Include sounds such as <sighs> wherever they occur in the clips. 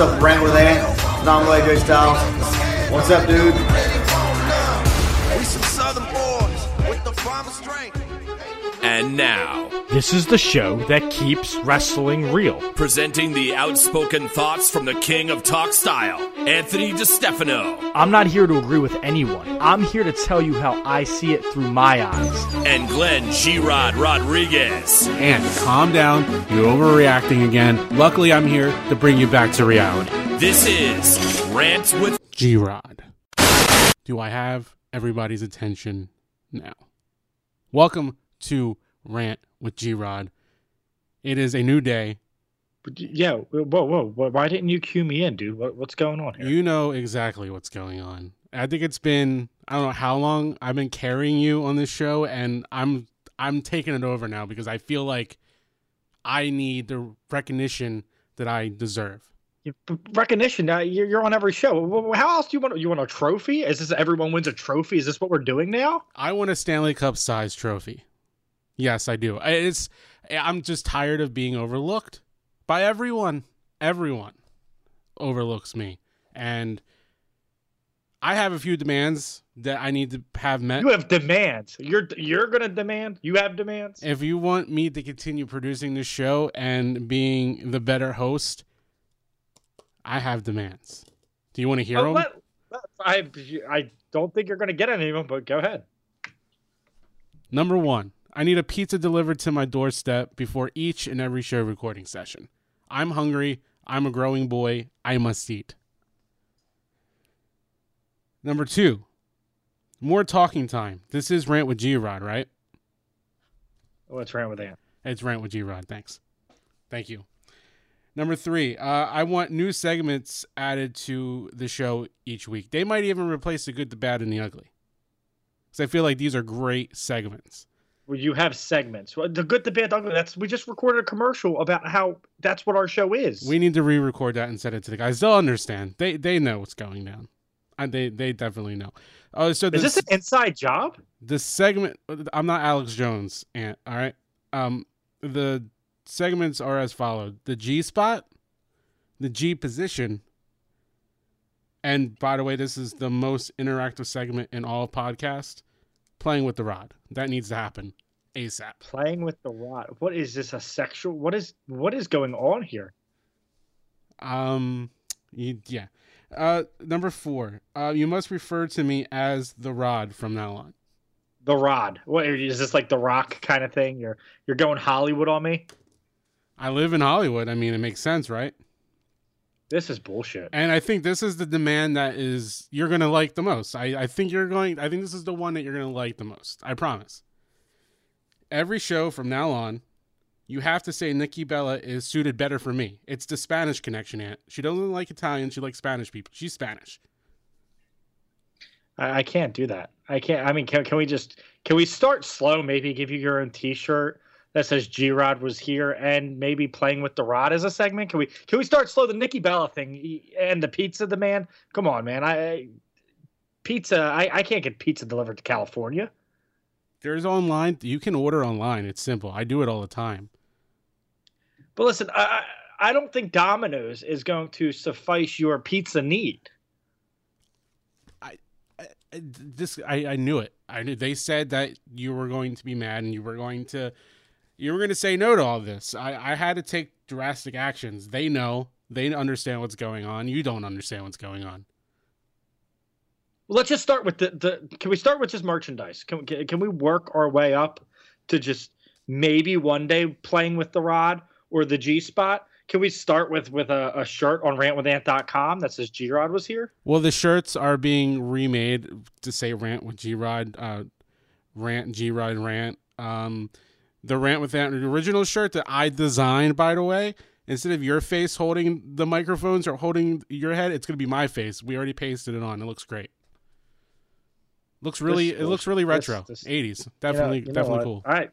up, Rant with Ant, Nom AJ Styles. What's up, dude? We some southern boys with the farmer strength. And now, This is the show that keeps wrestling real. presenting the outspoken thoughts from the king of talk style, Anthony DeStefano, I'm not here to agree with anyone. I'm here to tell you how I see it through my eyes. and Glenn G. Rod Rodriguez. And calm down, you're overreacting again. Luckily, I'm here to bring you back to reality. This is Rant with G Rod. Do I have everybody's attention now? Welcome to Rant with G Rod. It is a new day. Yeah, whoa, whoa! Why didn't you cue me in, dude? What, what's going on here? You know exactly what's going on. I think it's been I don't know how long I've been carrying you on this show, and I'm I'm taking it over now because I feel like I need the recognition that I deserve. Recognition. Now you're, you're on every show. How else do you want? You want a trophy? Is this everyone wins a trophy? Is this what we're doing now? I want a Stanley Cup size trophy. Yes, I do. It's I'm just tired of being overlooked by everyone. Everyone overlooks me, and I have a few demands that I need to have met. You have demands. You're you're gonna demand. You have demands. if you want me to continue producing this show and being the better host, I have demands. Do you want to hear them? let- I I don't think you're gonna get any of them, but go ahead. Number one, I need a pizza delivered to my doorstep before each and every show recording session. I'm hungry. I'm a growing boy. I must eat. Number two, more talking time. This is Rant with G Rod, right? Oh, it's Rant with that? It's Rant with G Rod. Thanks. Thank you. Number three, uh, I want new segments added to the show each week. They might even replace the good, the bad, and the ugly. Because I feel like these are great segments. Well, you have segments. The good, the bad, the ugly. That's we just recorded a commercial about how that's what our show is. We need to re-record that and send it to the guys. They'll understand. They they know what's going down. Uh, they they definitely know. Oh, so is this this an inside job? the segment? I'm not Alex Jones, and all right. Um, the segments are as followed: the G spot, the G position, and by the way, this is the most interactive segment in all of podcast. Playing with the rod that needs to happen ASAP. Playing with the rod. What is this? A sexual? What is what is going on here? Um, yeah. Uh, number four. Uh, you must refer to me as the rod from now on. The rod. What is this like the rock kind of thing? You're you're going Hollywood on me? I live in Hollywood. I mean, it makes sense, right? This is bullshit. And I think this is the demand that is you're gonna like the most. I, I think you're going. I think this is the one that you're gonna like the most. I promise. Every show from now on, you have to say Nikki Bella is suited better for me. It's the Spanish connection, Aunt. She doesn't like Italian. She likes Spanish people. She's Spanish. I, I can't do that. I can't. I mean, can can we just can we start slow? Maybe give you your own T-shirt that says G Rod was here, and maybe playing with the rod as a segment. Can we can we start slow? The Nikki Bella thing and the pizza demand. Come on, man. I, I pizza. I, I can't get pizza delivered to California. There's online. You can order online. It's simple. I do it all the time. But listen, I I I don't think Domino's is going to suffice your pizza need. I- this I, I knew it. I knew they said that you were going to be mad and you were going to you were going to say no to all this. I, I had to take drastic actions. They know. They understand what's going on. You don't understand what's going on. Well, let's just start with the, the can we start with just merchandise? Can, can can we work our way up to just maybe one day playing with the rod or the G spot? Can we start with with a, a shirt on rantwithant.com that says G Rod was here? Well, the shirts are being remade to say rant with G Rod, uh, rant G Rod rant. Um, the rant with that original shirt that I designed, by the way, instead of your face holding the microphones or holding your head, it's gonna be my face. We already pasted it on. It looks great. Looks really, This- it looks really this- retro, this- eighties. You know- Definitely, you definitely cool. All right,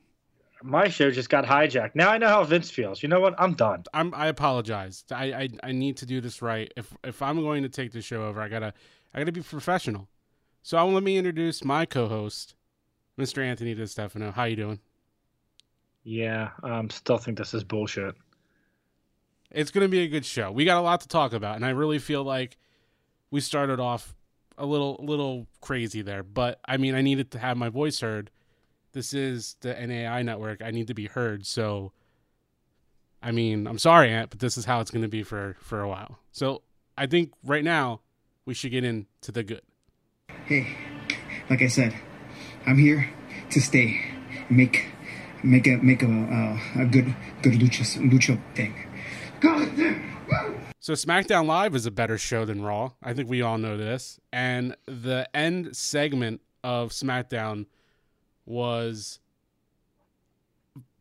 my show just got hijacked. Now I know how Vince feels. You know what? I'm done. I'm, I apologize. I, I, I need to do this right. If, if I'm going to take the show over, I gotta, I gotta be professional. So let me introduce my co-host, Mr. Anthony DeStefano. How you doing? Yeah, I um, still think this is bullshit. It's going to be a good show. We got a lot to talk about, and I really feel like we started off a little little crazy there. But I mean, I needed to have my voice heard. This is the NAI network. I need to be heard. So, I mean, I'm sorry, Ant, but this is how it's going to be for for a while. So, I think right now we should get into the good. Hey, like I said, I'm here to stay, make make a make a uh, a good good lucha lucha thing. So SmackDown Live is a better show than Raw. I think we all know this. And the end segment of SmackDown was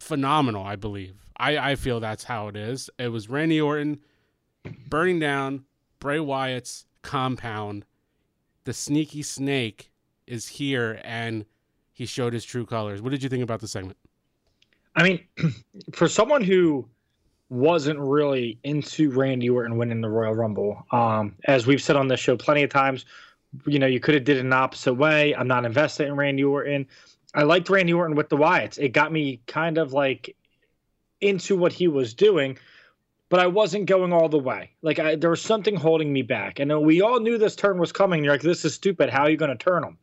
phenomenal, I believe. I, I feel that's how it is. It was Randy Orton burning down Bray Wyatt's compound. The sneaky snake is here and he showed his true colors. What did you think about the segment? I mean, <clears throat> for someone who wasn't really into Randy Orton winning the Royal Rumble, um, as we've said on this show plenty of times, you know, you could have did it an opposite way. I'm not invested in Randy Orton. I liked Randy Orton with the Wyatts. It got me kind of like into what he was doing, but I wasn't going all the way. Like I, there was something holding me back. And we all knew this turn was coming. You're like, this is stupid. How are you going to turn him?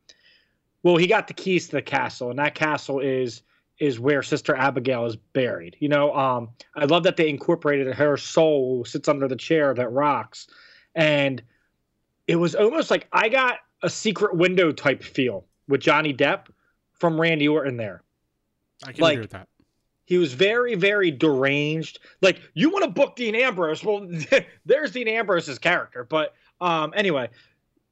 Well, he got the keys to the castle, and that castle is is where Sister Abigail is buried. You know, um, I love that they incorporated her soul sits under the chair that rocks, and it was almost like I got a secret window type feel with Johnny Depp from Randy Orton there. I can Like, agree with that. He was very, very deranged. Like, you want to book Dean Ambrose? Well, <laughs> there's Dean Ambrose's character. But um, anyway,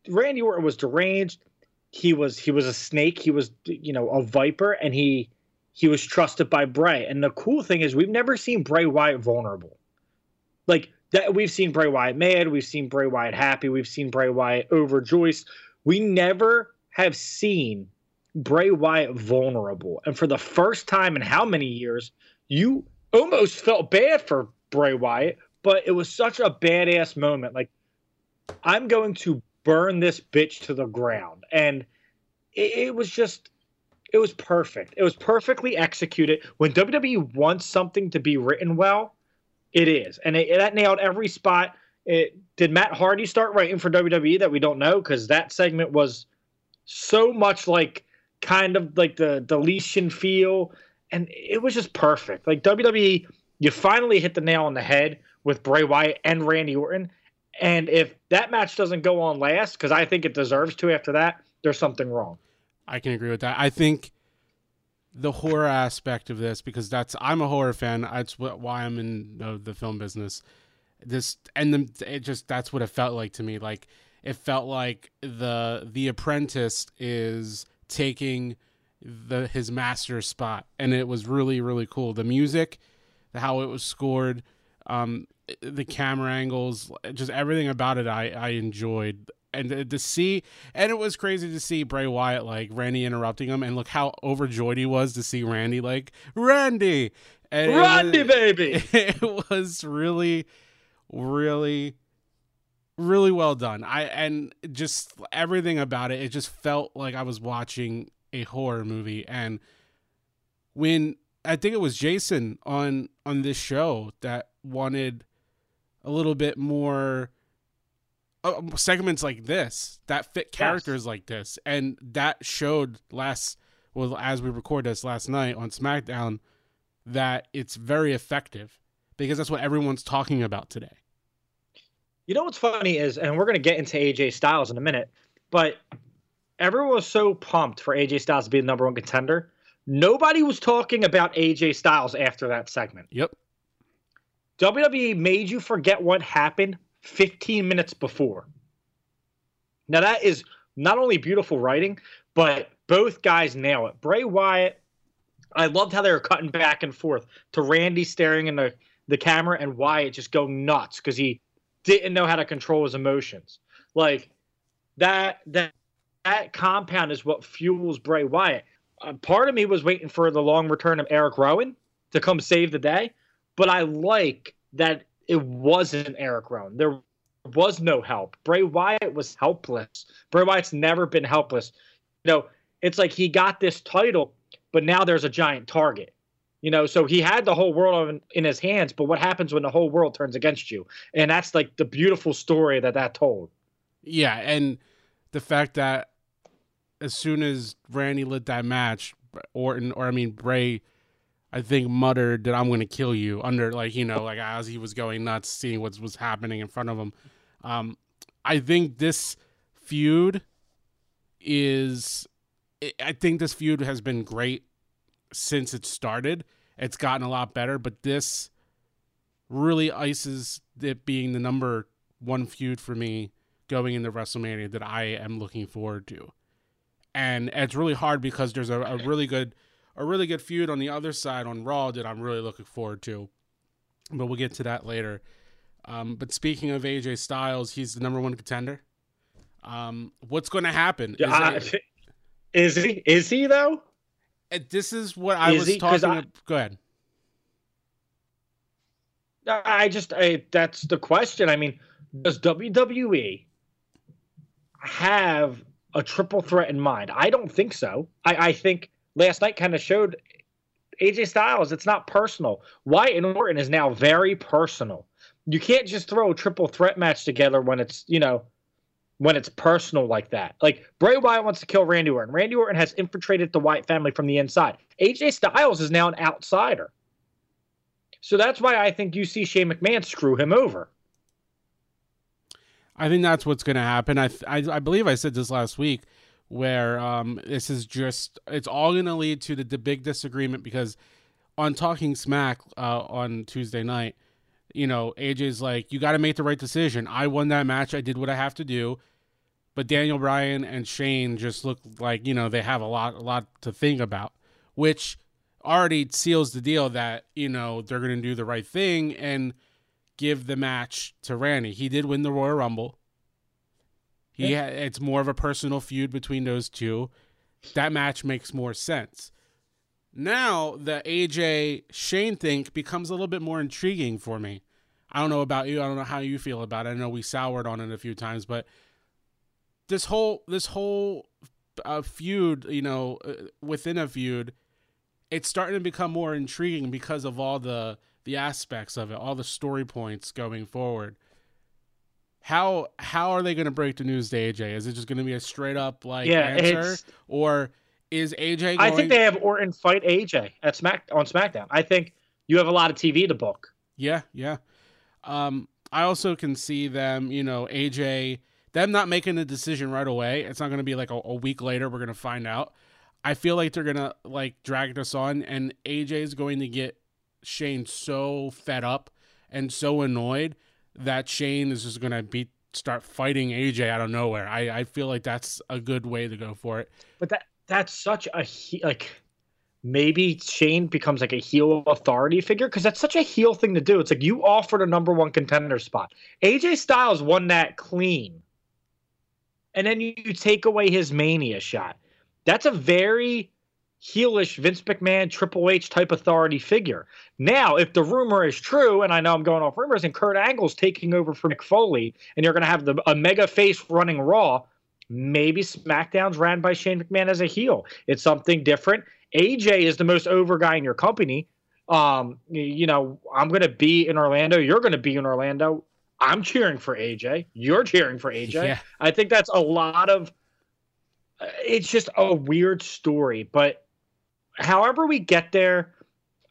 Randy Orton was deranged. He was he was a snake. He was you know a viper, and he he was trusted by Bray. And the cool thing is, we've never seen Bray Wyatt vulnerable. Like that, we've seen Bray Wyatt mad. We've seen Bray Wyatt happy. We've seen Bray Wyatt overjoyed. We never have seen Bray Wyatt vulnerable. And for the first time in how many years, you almost felt bad for Bray Wyatt, but it was such a badass moment. Like, I'm going to burn this bitch to the ground. And it, it was just, it was perfect. It was perfectly executed. When WWE wants something to be written well, it is. And it, that nailed every spot. It, did Matt Hardy start writing for WWE that we don't know? Because that segment was so much like kind of like the deletion feel and it was just perfect like wwe you finally hit the nail on the head with bray wyatt and randy orton and if that match doesn't go on last because i think it deserves to after that there's something wrong I can agree with that. I think the horror aspect of this, because that's I'm a horror fan. That's what, why I'm in the, the film business. This and the, it just that's what it felt like to me. Like it felt like the the apprentice is taking the his master's spot, and it was really really cool. The music, how it was scored, um, the camera angles, just everything about it, I I enjoyed and to- to see and it was crazy to see Bray Wyatt like Randy interrupting him and look how overjoyed he was to see Randy like Randy! And it randy was- baby! <laughs> it was really really really well done. I and just everything about it it just felt like i was watching a horror movie. And when i think it was jason on on this show that wanted a little bit more uh, segments like this that fit characters like this and that showed last well as we record this last night on smackdown that it's very effective because that's what everyone's talking about today You know what's funny is, and we're going to get into AJ Styles in a minute, but everyone was so pumped for AJ Styles to be the number one contender. Nobody was talking about AJ Styles after that segment. yep WWE made you forget what happened 15 minutes before. Now, that is not only beautiful writing, but both guys nail it. Bray Wyatt, I loved how they were cutting back and forth to Randy staring in the, the camera and Wyatt just going nuts because he didn't know how to control his emotions. Like that, that, that compound is what fuels Bray Wyatt. Uh, part of me was waiting for the long return of Eric Rowan to come save the day but I like that it wasn't Eric Rowan. There was no help. Bray Wyatt was helpless. Bray Wyatt's never been helpless. You know, it's like he got this title, but now there's a giant target. You know, so he had the whole world in, in his hands, but what happens when the whole world turns against you? And that's like the beautiful story that that told. Yeah, and the fact that as soon as Randy lit that match, Orton or I mean Bray, I think muttered that I'm going to kill you under like you know like as he was going nuts, seeing what was happening in front of him. Um, I think this feud is. I think this feud has been great since it started. It's gotten a lot better, but this really ices it being the number one feud for me going into WrestleMania that I am looking forward to. And it's really hard because there's a, a really good a really good feud on the other side on Raw that I'm really looking forward to. But we'll get to that later. Um, but speaking of AJ Styles, he's the number one contender. Um, what's going to happen? Is I- it- is he? Is he though? Uh, this is what I Is was he? talking. I- ab- Go ahead. I just I, that's the question. I mean, does WWE have a triple threat in mind? I don't think so. I, I think last night kind of showed AJ Styles. It's not personal. Wyatt and Orton is now very personal. You can't just throw a triple threat match together when it's you know when it's personal like that. Like Bray Wyatt wants to kill Randy Orton. Randy Orton has infiltrated the Wyatt family from the inside. AJ Styles is now an outsider. So that's why I think you see Shane McMahon screw him over. I think that's what's going to happen. I, I I believe I said this last week, where um this is just it's all going to lead to the, the big disagreement because on Talking Smack uh, on Tuesday night, you know AJ's like, you got to make the right decision. I won that match. I did what I have to do. But Daniel Bryan and Shane just look like you know they have a lot a lot to think about, which already seals the deal that you know they're going to do the right thing and give the match to Randy. He did win the Royal Rumble. He ha- it's more of a personal feud between those two. That match makes more sense. Now the AJ Shane thing becomes a little bit more intriguing for me. I don't know about you. I don't know how you feel about it. I know we soured on it a few times, but this whole this whole uh, feud, you know, uh, within a feud, it's starting to become more intriguing because of all the the aspects of it, all the story points going forward. How how are they going to break the news to AJ? Is it just going to be a straight up like Yeah, answer, or is AJ? Going, I think they have Orton fight AJ at Smack on SmackDown. I think you have a lot of TV to book. Yeah, yeah. Um, I also can see them, you know, AJ, them not making a decision right away. It's not going to be like a, a week later. We're going to find out. I feel like they're going to like drag this on, and AJ is going to get Shane so fed up and so annoyed that Shane is just going to be start fighting AJ out of nowhere. I, I feel like that's a good way to go for it. But that that's such a he- like maybe Shane becomes like a heel authority figure because that's such a heel thing to do. It's like you offered a number one contender spot. AJ Styles won that clean, and then you, you take away his mania shot. That's a very heelish Vince McMahon Triple H type authority figure. Now, if the rumor is true, and I know I'm going off rumors, and Kurt Angle's taking over for Mick Foley, and you're going to have the a mega face running Raw, maybe SmackDown's ran by Shane McMahon as a heel. It's something different. AJ is the most over guy in your company. Um, you know, I'm going to be in Orlando. You're going to be in Orlando. I'm cheering for AJ. You're cheering for AJ. Yeah. I think that's a lot of. uh, It's just a weird story, but however we get there,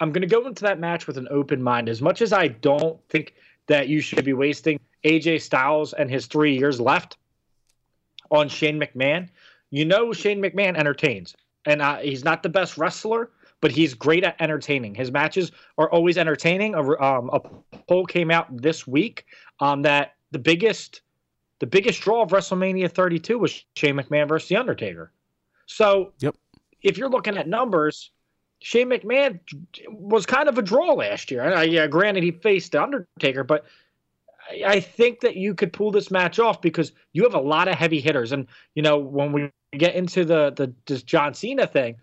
I'm going to go into that match with an open mind. As much as I don't think that you should be wasting AJ Styles and his three years left on Shane McMahon, you know Shane McMahon entertains, and uh, he's not the best wrestler, but he's great at entertaining. His matches are always entertaining. A, um, a poll came out this week um, that the biggest the biggest draw of WrestleMania 32 was Shane McMahon versus The Undertaker. So, Yep. If you're looking at numbers, Shane McMahon was kind of a draw last year. Uh, yeah, granted he faced The Undertaker, but I, I think that you could pull this match off because you have a lot of heavy hitters. And you know, when we get into the the this John Cena thing,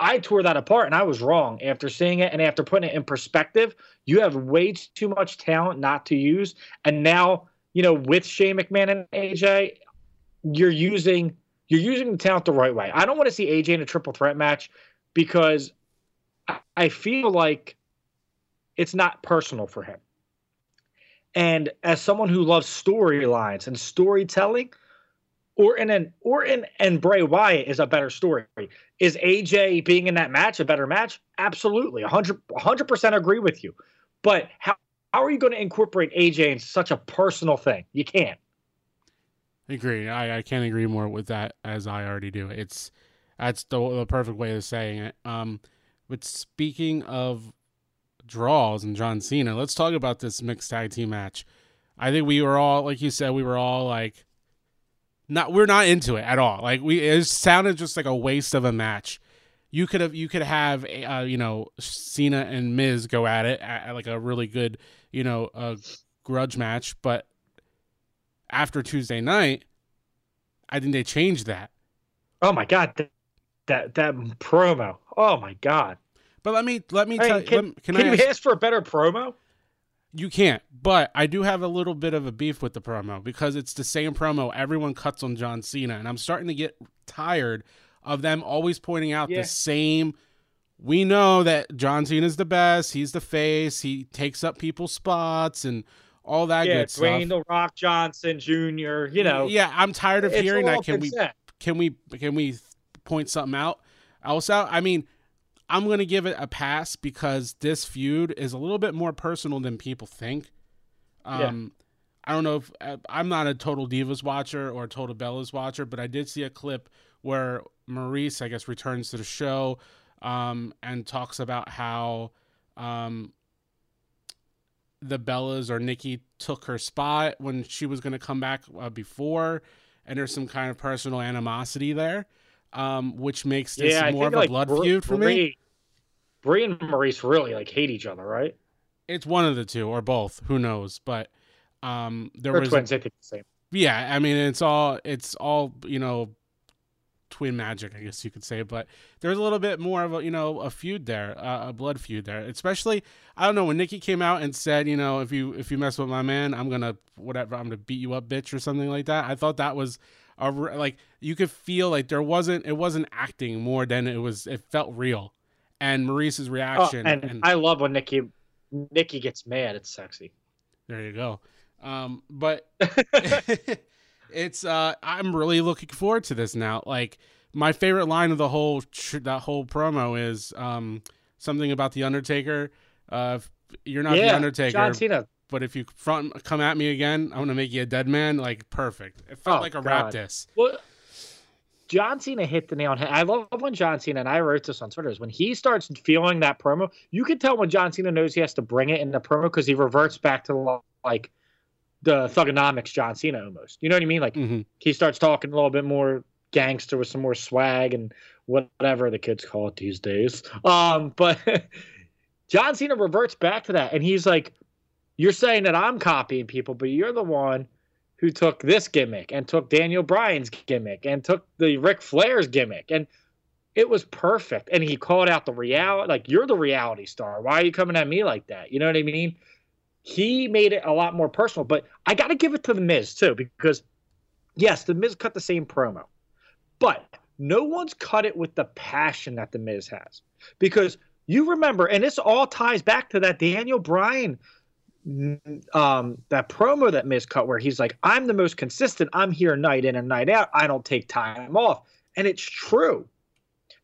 I tore that apart and I was wrong after seeing it and after putting it in perspective. You have way too much talent not to use, and now you know with Shane McMahon and AJ, you're using you're using the talent the right way. I don't want to see AJ in a triple threat match because I, feel like it's not personal for him. And as someone who loves storylines and storytelling, Orton and Orton and Bray Wyatt is a better story. Is AJ being in that match a better match? Absolutely, 100 percent agree with you. But how how are you going to incorporate AJ in such a personal thing? You can't. Agree. I, I can't agree more with that as I already do. It's that's the, the perfect way of saying it. Um, but speaking of draws and John Cena, let's talk about this mixed tag team match. I think we were all, like you said, we were all like, not we're not into it at all. Like we, it sounded just like a waste of a match. You could have, you could have, uh, you know, Cena and Miz go at it at, at like a really good, you know, a grudge match, but after Tuesday night, I think they changed that. Oh my god, that that, that promo. Oh my god. But let me let me I tell mean, can, let, can, can I you ask, ask for a better promo? you can't. But I do have a little bit of a beef with the promo because it's the same promo everyone cuts on John Cena, and I'm starting to get tired of them always pointing out Yeah. the same. We know that John Cena's the best. He's the face. He takes up people's spots and all that yeah, good Dwayne stuff. the Rock Johnson Jr. You know, yeah, I'm tired of hearing that. Can we can we can we point something out else out? I mean, I'm gonna give it a pass because this feud is a little bit more personal than people think. Um, I don't know if uh, I'm not a total divas watcher or a total Bellas watcher, but I did see a clip where Maryse, I guess, returns to the show um, and talks about how um, the Bellas or Nikki took her spot when she was going to come back uh, before, and there's some kind of personal animosity there, um, which makes this yeah, more of a blood Br- feud for me. Brie- and Maryse really like hate each other, right? It's one of the two or both. Who knows? But um, there They're was a- twins. They think the same. yeah. I mean, it's all it's all you know, twin magic, I guess you could say. But there's a little bit more of a you know a feud there, uh, a blood feud there. Especially I don't know when Nikki came out and said, you know, if you if you mess with my man, I'm gonna whatever, I'm gonna beat you up, bitch, or something like that. I thought that was a like you could feel like there wasn't it wasn't acting more than it was. It felt real. And Maryse's Oh, reaction, and, and I love when Nikki Nikki gets mad. It's sexy. There you go. Um, but <laughs> <laughs> it's uh, I'm really looking forward to this now. Like my favorite line of the whole tr- that whole promo is um something about the Undertaker. Uh, you're not the Undertaker, John Cena. but if you front come at me again, I'm gonna make you a dead man. Like perfect. It felt Oh, like a rap diss. Well, John Cena hit the nail on head. I love when John Cena, and I wrote this on Twitter, is when he starts feeling that promo, you can tell when John Cena knows he has to bring it in the promo because he reverts back to like the thuganomics John Cena almost. You know what I mean? Like Mhm. he starts talking a little bit more gangster with some more swag and whatever the kids call it these days. Um, but <laughs> John Cena reverts back to that, and he's like, "You're saying that I'm copying people, but you're the one who took this gimmick and took Daniel Bryan's gimmick and took the Ric Flair's gimmick, and it was perfect." And he called out the reality, like, "You're the reality star. Why are you coming at me like that?" You know what I mean? He made it a lot more personal, but I got to give it to the Miz too because yes, the Miz cut the same promo, but no one's cut it with the passion that the Miz has. Because you remember, and this all ties back to that Daniel Bryan um that promo that Miz cut where he's like, I'm the most consistent, I'm here night in and night out, I don't take time off. And it's true.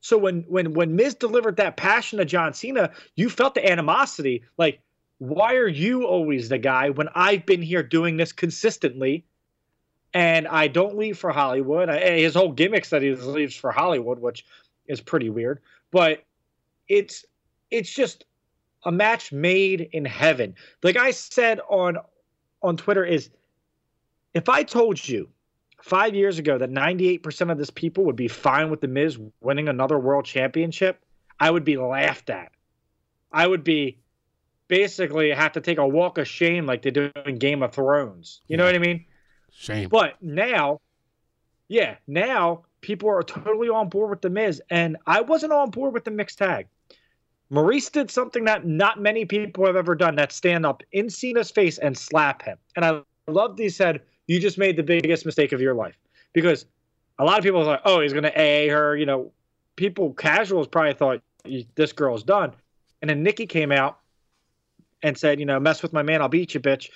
So when when when Miz delivered that passion to John Cena, you felt the animosity. Like, why are you always the guy when I've been here doing this consistently? And I don't leave for Hollywood. I, his whole gimmicks that he leaves for Hollywood, which is pretty weird. But it's it's just a match made in heaven. Like I said on on Twitter, is if I told you five years ago that 98% of this people would be fine with the Miz winning another world championship, I would be laughed at. I would be basically have to take a walk of shame like they do in Game of Thrones. You know what I mean? Shame. But now, yeah, now people are totally on board with the Miz, and I wasn't on board with the mixed tag. Maryse did something that not many people have ever done: that stand up in Cena's face and slap him. And I loved he said, "You just made the biggest mistake of your life," because a lot of people are like, "Oh, he's going to AA her." You know, people casuals probably thought this girl's done. And then Nikki came out and said, you know, mess with my man, I'll beat you, bitch.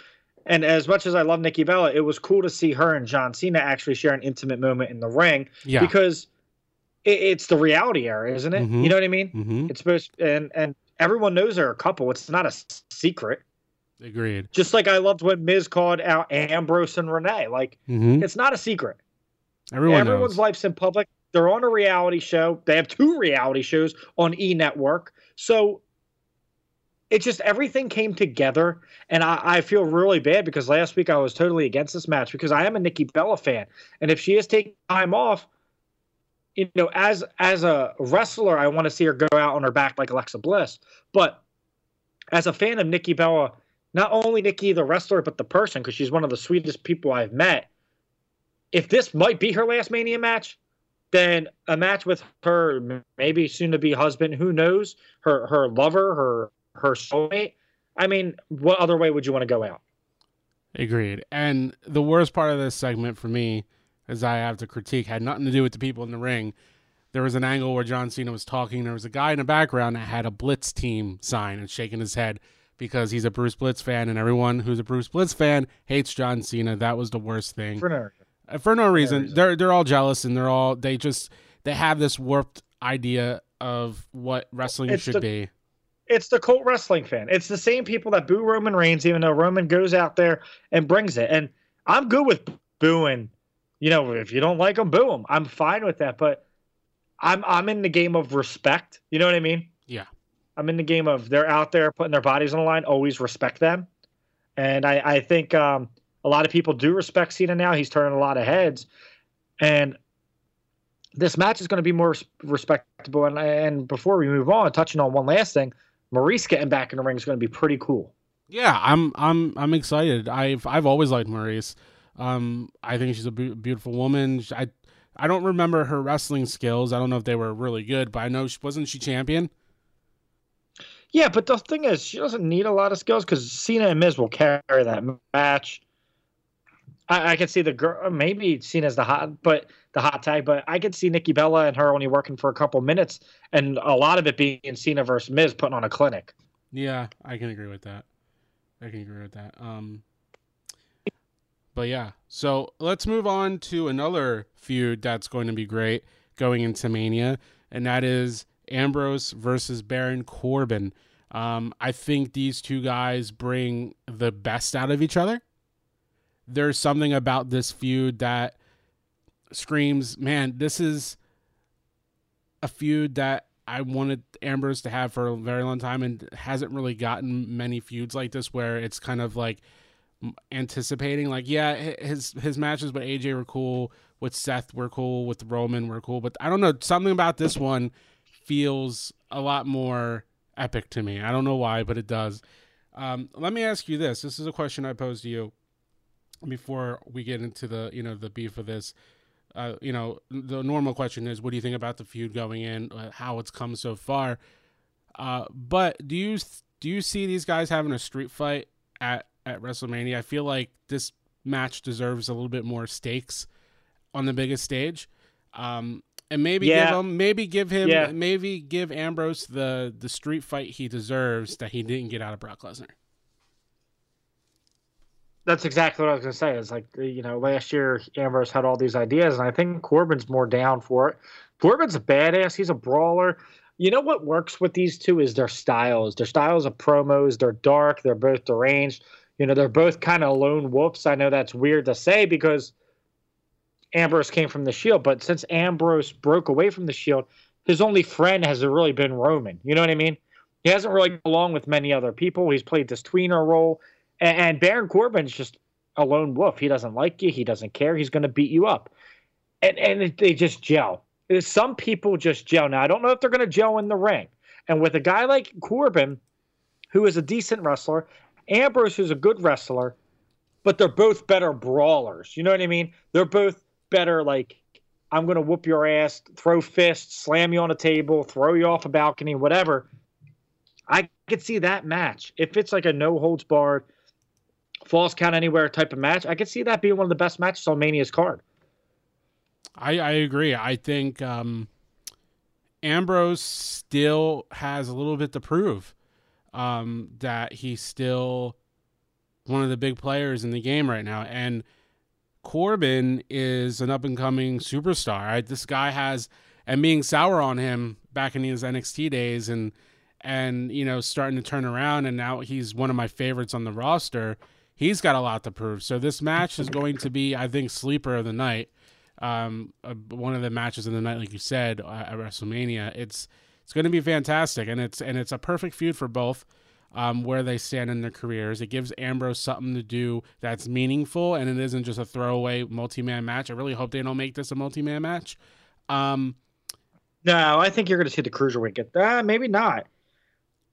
And as much as I love Nikki Bella, it was cool to see her and John Cena actually share an intimate moment in the ring Yeah. because it, it's the reality era, isn't it? Mhm. You know what I mean? hmm It's supposed and and everyone knows they're a couple. It's not a secret. Agreed. Just like I loved when Miz called out Ambrose and Renee. Like hmm it's not a secret. Everyone Everyone's knows. life's in public. They're on a reality show. They have two reality shows on E Network. So it just everything came together. And I, I feel really bad because last week I was totally against this match because I am a Nikki Bella fan. And if she is taking time off, you know, as as a wrestler, I want to see her go out on her back like Alexa Bliss. But as a fan of Nikki Bella, not only Nikki the wrestler, but the person, because she's one of the sweetest people I've met if this might be her last Mania match, then a match with her maybe soon to be husband, who knows, her her lover, her her soulmate. I mean, what other way would you want to go out? Agreed. And the worst part of this segment for me, as I have to critique, had nothing to do with the people in the ring. There was an angle where John Cena was talking. There was a guy in the background that had a Blitz team sign and shaking his head because he's a Bruce Blitz fan, and everyone who's a Bruce Blitz fan hates John Cena. That was the worst thing. For no Uh, for no reason. reason. They're they're all jealous and they're all they just they have this warped idea of what wrestling It's should the- be. It's the cult wrestling fan. It's the same people that boo Roman Reigns, even though Roman goes out there and brings it. And I'm good with booing. You know, if you don't like them, boo them. I'm fine with that. But I'm I'm in the game of respect. You know what I mean? Yeah. I'm in the game of they're out there putting their bodies on the line. Always respect them. And I I think um, a lot of people do respect Cena now. He's turning a lot of heads. And this match is going to be more respectable. And, and before we move on, touching on one last thing, Maryse getting back in the ring is going to be pretty cool. Yeah, I'm I'm I'm excited. I've I've always liked Maryse. Um, I think she's a be- beautiful woman. I I don't remember her wrestling skills. I don't know if they were really good, but I know she wasn't she champion. Yeah, but the thing is, she doesn't need a lot of skills because Cena and Miz will carry that match. I, I could see the girl, maybe Cena's the hot, but the hot tag. But I could see Nikki Bella and her only working for a couple minutes, and a lot of it being Cena versus Miz putting on a clinic. Yeah, I can agree with that. I can agree with that. Um, but yeah, so let's move on to another feud that's going to be great going into Mania, and that is Ambrose versus Baron Corbin. Um, I think these two guys bring the best out of each other. There's something about this feud that screams, man, this is a feud that I wanted Ambrose to have for a very long time and hasn't really gotten many feuds like this where it's kind of like anticipating. Like yeah his his matches with AJ were cool with Seth were cool with Roman were cool but I don't know something about this one feels a lot more epic to me. I don't know why but it does. Um, let me ask you this. This is a question I posed to you before we get into the you know the beef of this uh, you know, the normal question is, what do you think about the feud going in, uh, how it's come so far? Uh, but do you do you see these guys having a street fight at at WrestleMania? I feel like this match deserves a little bit more stakes on the biggest stage, um, and maybe Yeah. give him maybe give him Yeah. maybe give Ambrose the the street fight he deserves that he didn't get out of Brock Lesnar. That's exactly what I was going to say. Is like you know, last year Ambrose had all these ideas, and I think Corbin's more down for it. Corbin's a badass. He's a brawler. You know what works with these two is their styles. Their styles of promos. They're dark. They're both deranged. You know, they're both kind of lone wolves. I know that's weird to say because Ambrose came from the Shield, but since Ambrose broke away from the Shield, his only friend has really been Roman. You know what I mean? He hasn't really along with many other people. He's played this tweener role. And, and Baron Corbin's just a lone wolf. He doesn't like you. He doesn't care. He's going to beat you up. And and they just gel. Some people just gel. Now I don't know if they're going to gel in the ring. And with a guy like Corbin, who is a decent wrestler, Ambrose who's a good wrestler, but they're both better brawlers. You know what I mean? They're both better. Like I'm going to whoop your ass, throw fists, slam you on a table, throw you off a balcony, whatever. I could see that match if it's like a no holds barred falls count anywhere type of match. I could see that being one of the best matches on Mania's card. I, I agree. I think um, Ambrose still has a little bit to prove. Um, that he's still one of the big players in the game right now, and Corbin is an up and coming superstar. Right? This guy has, and being sour on him back in his NXT days, and and you know starting to turn around, and now he's one of my favorites on the roster. He's got a lot to prove. So this match is going to be, I think, sleeper of the night. Um, uh, one of the matches of the night, like you said, uh, at WrestleMania. It's it's going to be fantastic, and it's and it's a perfect feud for both. Um, where they stand in their careers. It gives Ambrose something to do that's meaningful, and it isn't just a throwaway multi-man match. I really hope they don't make this a multi-man match. Um, No, I think you're going to see the cruiserweight get. that. maybe not.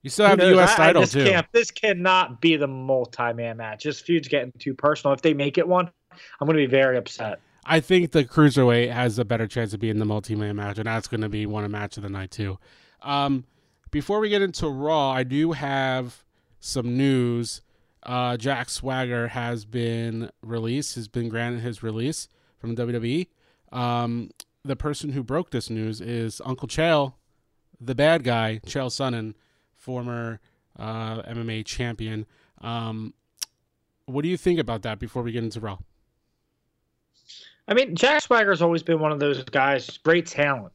You still have the? U.S. I- I- title this too. Can't, this cannot be the multi-man match. This feud's getting too personal. If they make it one, I'm going to be very upset. I think the cruiserweight has a better chance of being the multi-man match, and that's going to be one of match of the night too. Um, before we get into Raw, I do have some news. Uh, Jack Swagger has been released. Has been granted his release from WWE. Um, the person who broke this news is Uncle Chael, the bad guy, Chael Sonnen, former uh, MMA champion. Um, what do you think about that? Before we get into Raw. I mean, Jack Swagger's always been one of those guys, great talent.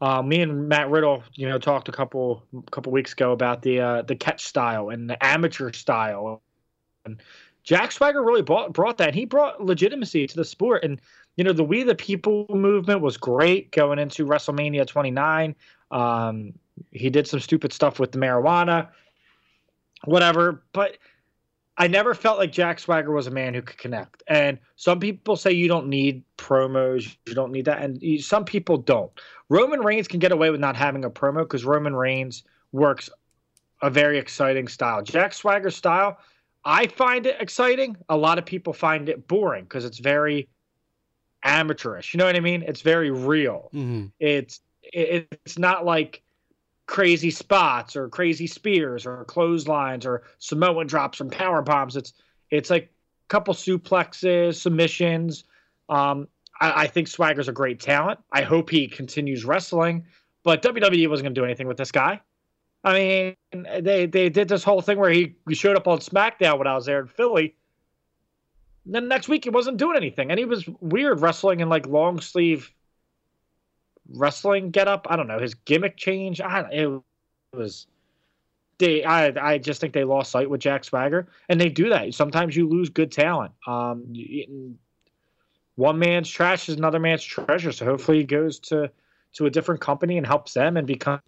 Uh, me and Matt Riddle, you know, talked a couple couple weeks ago about the uh, the catch style and the amateur style, and Jack Swagger really brought brought that. He brought legitimacy to the sport, and you know, the We the People movement was great going into WrestleMania 29. Um, he did some stupid stuff with the marijuana, whatever, but I never felt like Jack Swagger was a man who could connect. And some people say you don't need promos, you don't need that, and you, some people don't. Roman Reigns can get away with not having a promo because Roman Reigns works a very exciting style. Jack Swagger style, I find it exciting. A lot of people find it boring because it's very amateurish. You know what I mean? It's very real. Mm-hmm. It's it, it's not like crazy spots or crazy spears or clotheslines or Samoan drops and power bombs. It's it's like a couple suplexes, submissions. Um, I, I think Swagger's a great talent. I hope he continues wrestling, but WWE wasn't going to do anything with this guy. I mean, they they did this whole thing where he, he showed up on SmackDown when I was there in Philly. Then next week he wasn't doing anything, and he was weird wrestling in like long sleeve wrestling getup. I don't know his gimmick change. I it was they. I I just think they lost sight with Jack Swagger, and they do that. Sometimes you lose good talent. Um, one man's trash is another man's treasure. So hopefully he goes to to a different company and helps them and becomes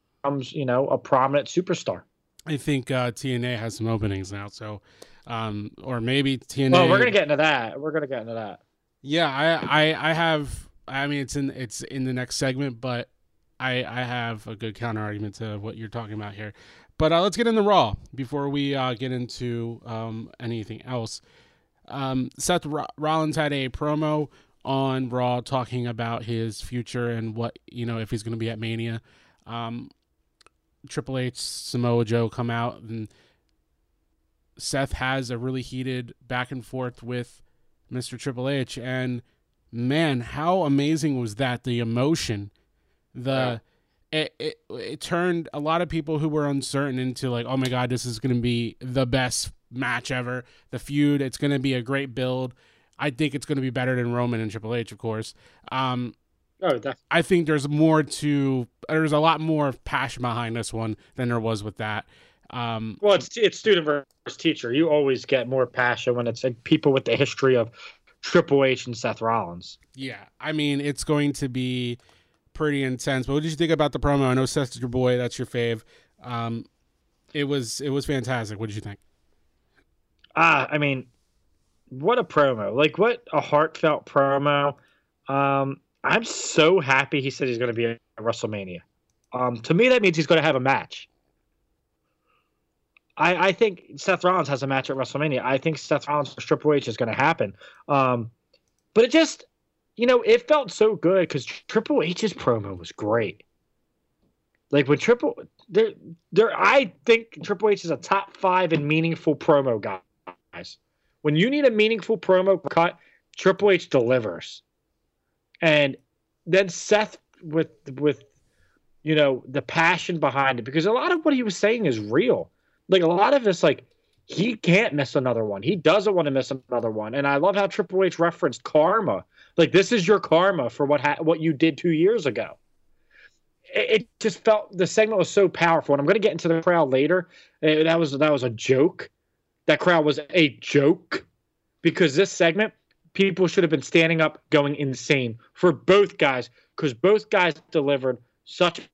you know a prominent superstar. I think uh, TNA has some openings now, so um, or maybe TNA. Well, we're gonna get into that. We're gonna get into that. Yeah, I, I, I have. I mean, it's in it's in the next segment, but I, I have a good counter argument to what you're talking about here. But uh, let's get into Raw before we uh, get into um, anything else. Um, Seth Rollins had a promo on Raw talking about his future and what you know if he's going to be at Mania. Um, Triple H, Samoa Joe come out and Seth has a really heated back and forth with Mr. Triple H, and man, how amazing was that? The emotion, the it, it it turned a lot of people who were uncertain into like, oh my god, this is going to be the best match ever. The feud, it's going to be a great build. I think it's going to be better than Roman and Triple H, of course. Um, Oh, definitely. I think there's more to there's a lot more passion behind this one than there was with that. Um, Well, it's it's student versus teacher. You always get more passion when it's like, people with the history of Triple H and Seth Rollins. Yeah, I mean it's going to be pretty intense. But what did you think about the promo? I know Seth's your boy. That's your fave. Um, it was it was fantastic. What did you think? Ah, I mean, what a promo! Like what a heartfelt promo. Um, I'm so happy he said he's going to be at WrestleMania. Um, to me, that means he's going to have a match. I, I think Seth Rollins has a match at WrestleMania. I think Seth Rollins versus Triple H is going to happen. Um, but it just, you know, it felt so good because Triple H's promo was great. Like when Triple, there, there, I think Triple H is a top five in meaningful promo guys. When you need a meaningful promo cut, Triple H delivers. And then Seth with with you know, the passion behind it because a lot of what he was saying is real. Like a lot of this, like he can't miss another one. He doesn't want to miss another one. And I love how Triple H referenced karma. Like this is your karma for what ha- what you did two years ago. It, just felt the segment was so powerful. And I'm going to get into the crowd later. Uh, that was that was a joke. That crowd was a joke because this segment people should have been standing up going insane for both guys because both guys delivered such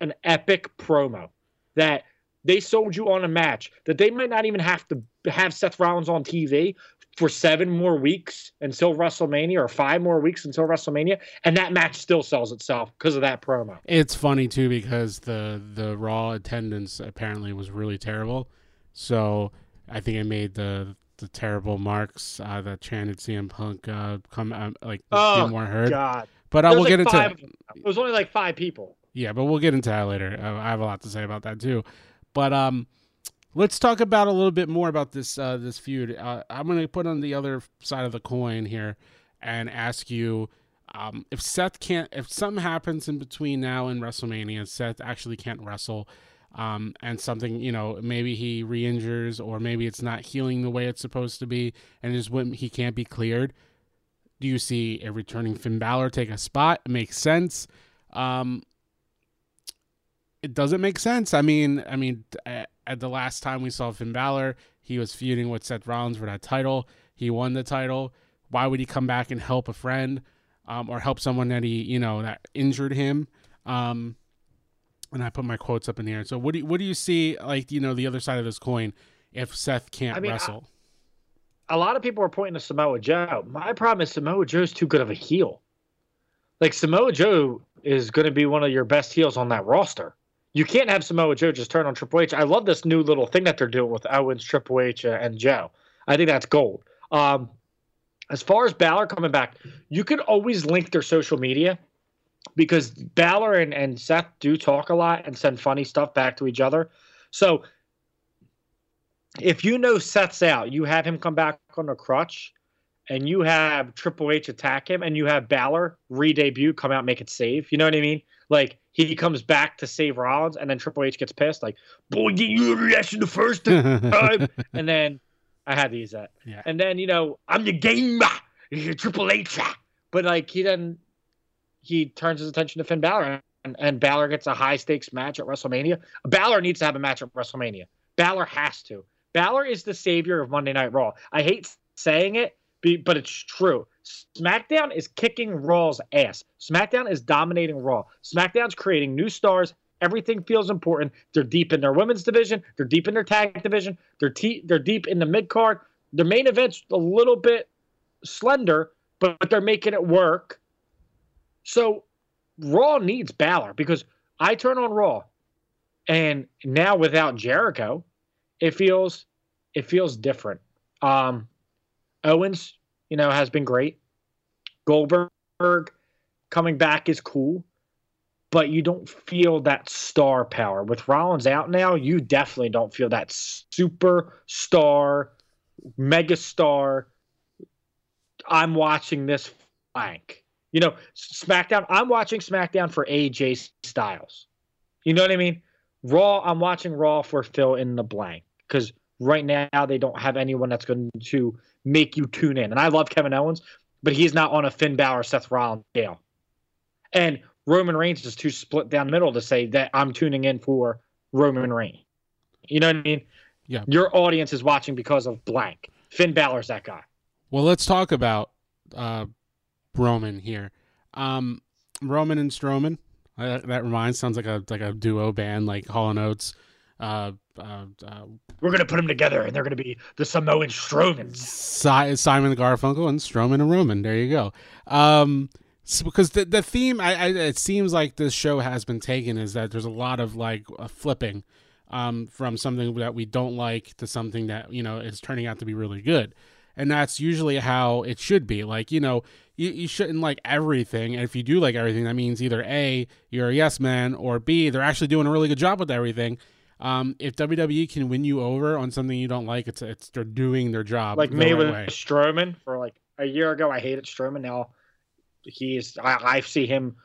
an epic promo that they sold you on a match that they might not even have to have Seth Rollins on TV for seven more weeks until WrestleMania or five more weeks until WrestleMania, and that match still sells itself because of that promo. It's funny too because the the Raw attendance apparently was really terrible, so I think it made the the terrible marks uh, that chanted CM Punk uh, come out like Oh, more heard. God, But I There will was get like into five. It was only like five people. Yeah, but we'll get into that later. Uh, I have a lot to say about that too. But um, let's talk about a little bit more about this uh, this feud. Uh, I'm going to put on the other side of the coin here and ask you um, if Seth can't, if something happens in between now and WrestleMania, and Seth actually can't wrestle. Um, and something, you know, maybe he re-injures or maybe it's not healing the way it's supposed to be, and is when he can't be cleared. Do you see a returning Finn Balor take a spot? It makes sense. Um, it doesn't make sense. I mean, I mean, at, the last time we saw Finn Balor, he was feuding with Seth Rollins for that title. He won the title. Why would he come back and help a friend, um, or help someone that he, you know, that injured him? Um, and I put my quotes up in the air. So, what do you, what do you see, like, you know, the other side of this coin, if Seth can't I mean, wrestle? a lot of people are pointing to Samoa Joe. My problem is Samoa Joe's too good of a heel. Like Samoa Joe is going to be one of your best heels on that roster. You can't have Samoa Joe just turn on Triple H. I love this new little thing that they're doing with Owens, Triple H, uh, and Joe. I think that's gold. Um, as far as Balor coming back, you could always link their social media because Balor and, and Seth do talk a lot and send funny stuff back to each other. So if you know Seth's out, you have him come back on a crutch, and you have Triple H attack him, and you have Balor re-debut, come out, make it save. You know what I mean? Like he comes back to save Rollins, and then Triple H gets pissed, like, "Boy, did you reaction the first <laughs> time?" and then I had to use that. Yeah. And then you know, I'm the gamer, Triple H. But like he then he turns his attention to Finn Balor, and, and Balor gets a high stakes match at WrestleMania. Balor needs to have a match at WrestleMania. Balor has to. Balor is the savior of Monday Night Raw. I hate saying it, be- but it's true. SmackDown is kicking Raw's ass. SmackDown is dominating Raw. SmackDown's creating new stars. Everything feels important. They're deep in their women's division. They're deep in their tag division. They're they're deep in the mid card. Their main event's a little bit slender, but, but they're making it work. So Raw needs Balor because I turn on Raw, and now without Jericho, it feels it feels different. Um, Owens, you know, has been great. Goldberg coming back is cool, but you don't feel that star power. With Rollins out now, you definitely don't feel that superstar, megastar. I'm watching this flank. You know, SmackDown, I'm watching SmackDown for AJ Styles. You know what I mean? Raw, I'm watching Raw for fill in the blank because right now they don't have anyone that's going to make you tune in. And I love Kevin Owens, but he's not on a Finn Balor, Seth Rollins scale. And Roman Reigns is too split down the middle to say that I'm tuning in for Roman Reigns. You know what I mean? Yeah. Your audience is watching because of blank. Finn Balor's that guy. Well, let's talk about uh, Roman here. Um, Roman and Strowman. Uh, that reminds sounds like a like a duo band like Hall and Oates. Uh, uh, uh, We're gonna put them together, and they're gonna be the Samoan Strowmans. Si- Simon Garfunkel and Strowman and Roman. There you go. Um, s- because the the theme, I, I it seems like this show has been taken is that there's a lot of like uh, flipping, um, from something that we don't like to something that you know is turning out to be really good, and that's usually how it should be. Like you know, you, you shouldn't like everything, and if you do like everything, that means either a you're a yes man, or b they're actually doing a really good job with everything. Um, if WWE can win you over on something you don't like, it's it's they're doing their job Like the me right with way. Strowman for like a year ago, I hated Strowman. Now he's I, I see him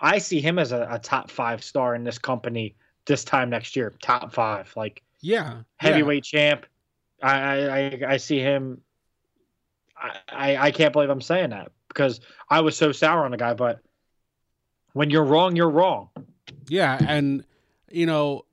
I see him as a, a top five star in this company this time next year. Top five, like Yeah, heavyweight champ. I, I I I see him. I, I I can't believe I'm saying that because I was so sour on the guy, but when you're wrong, you're wrong. Yeah, and you know,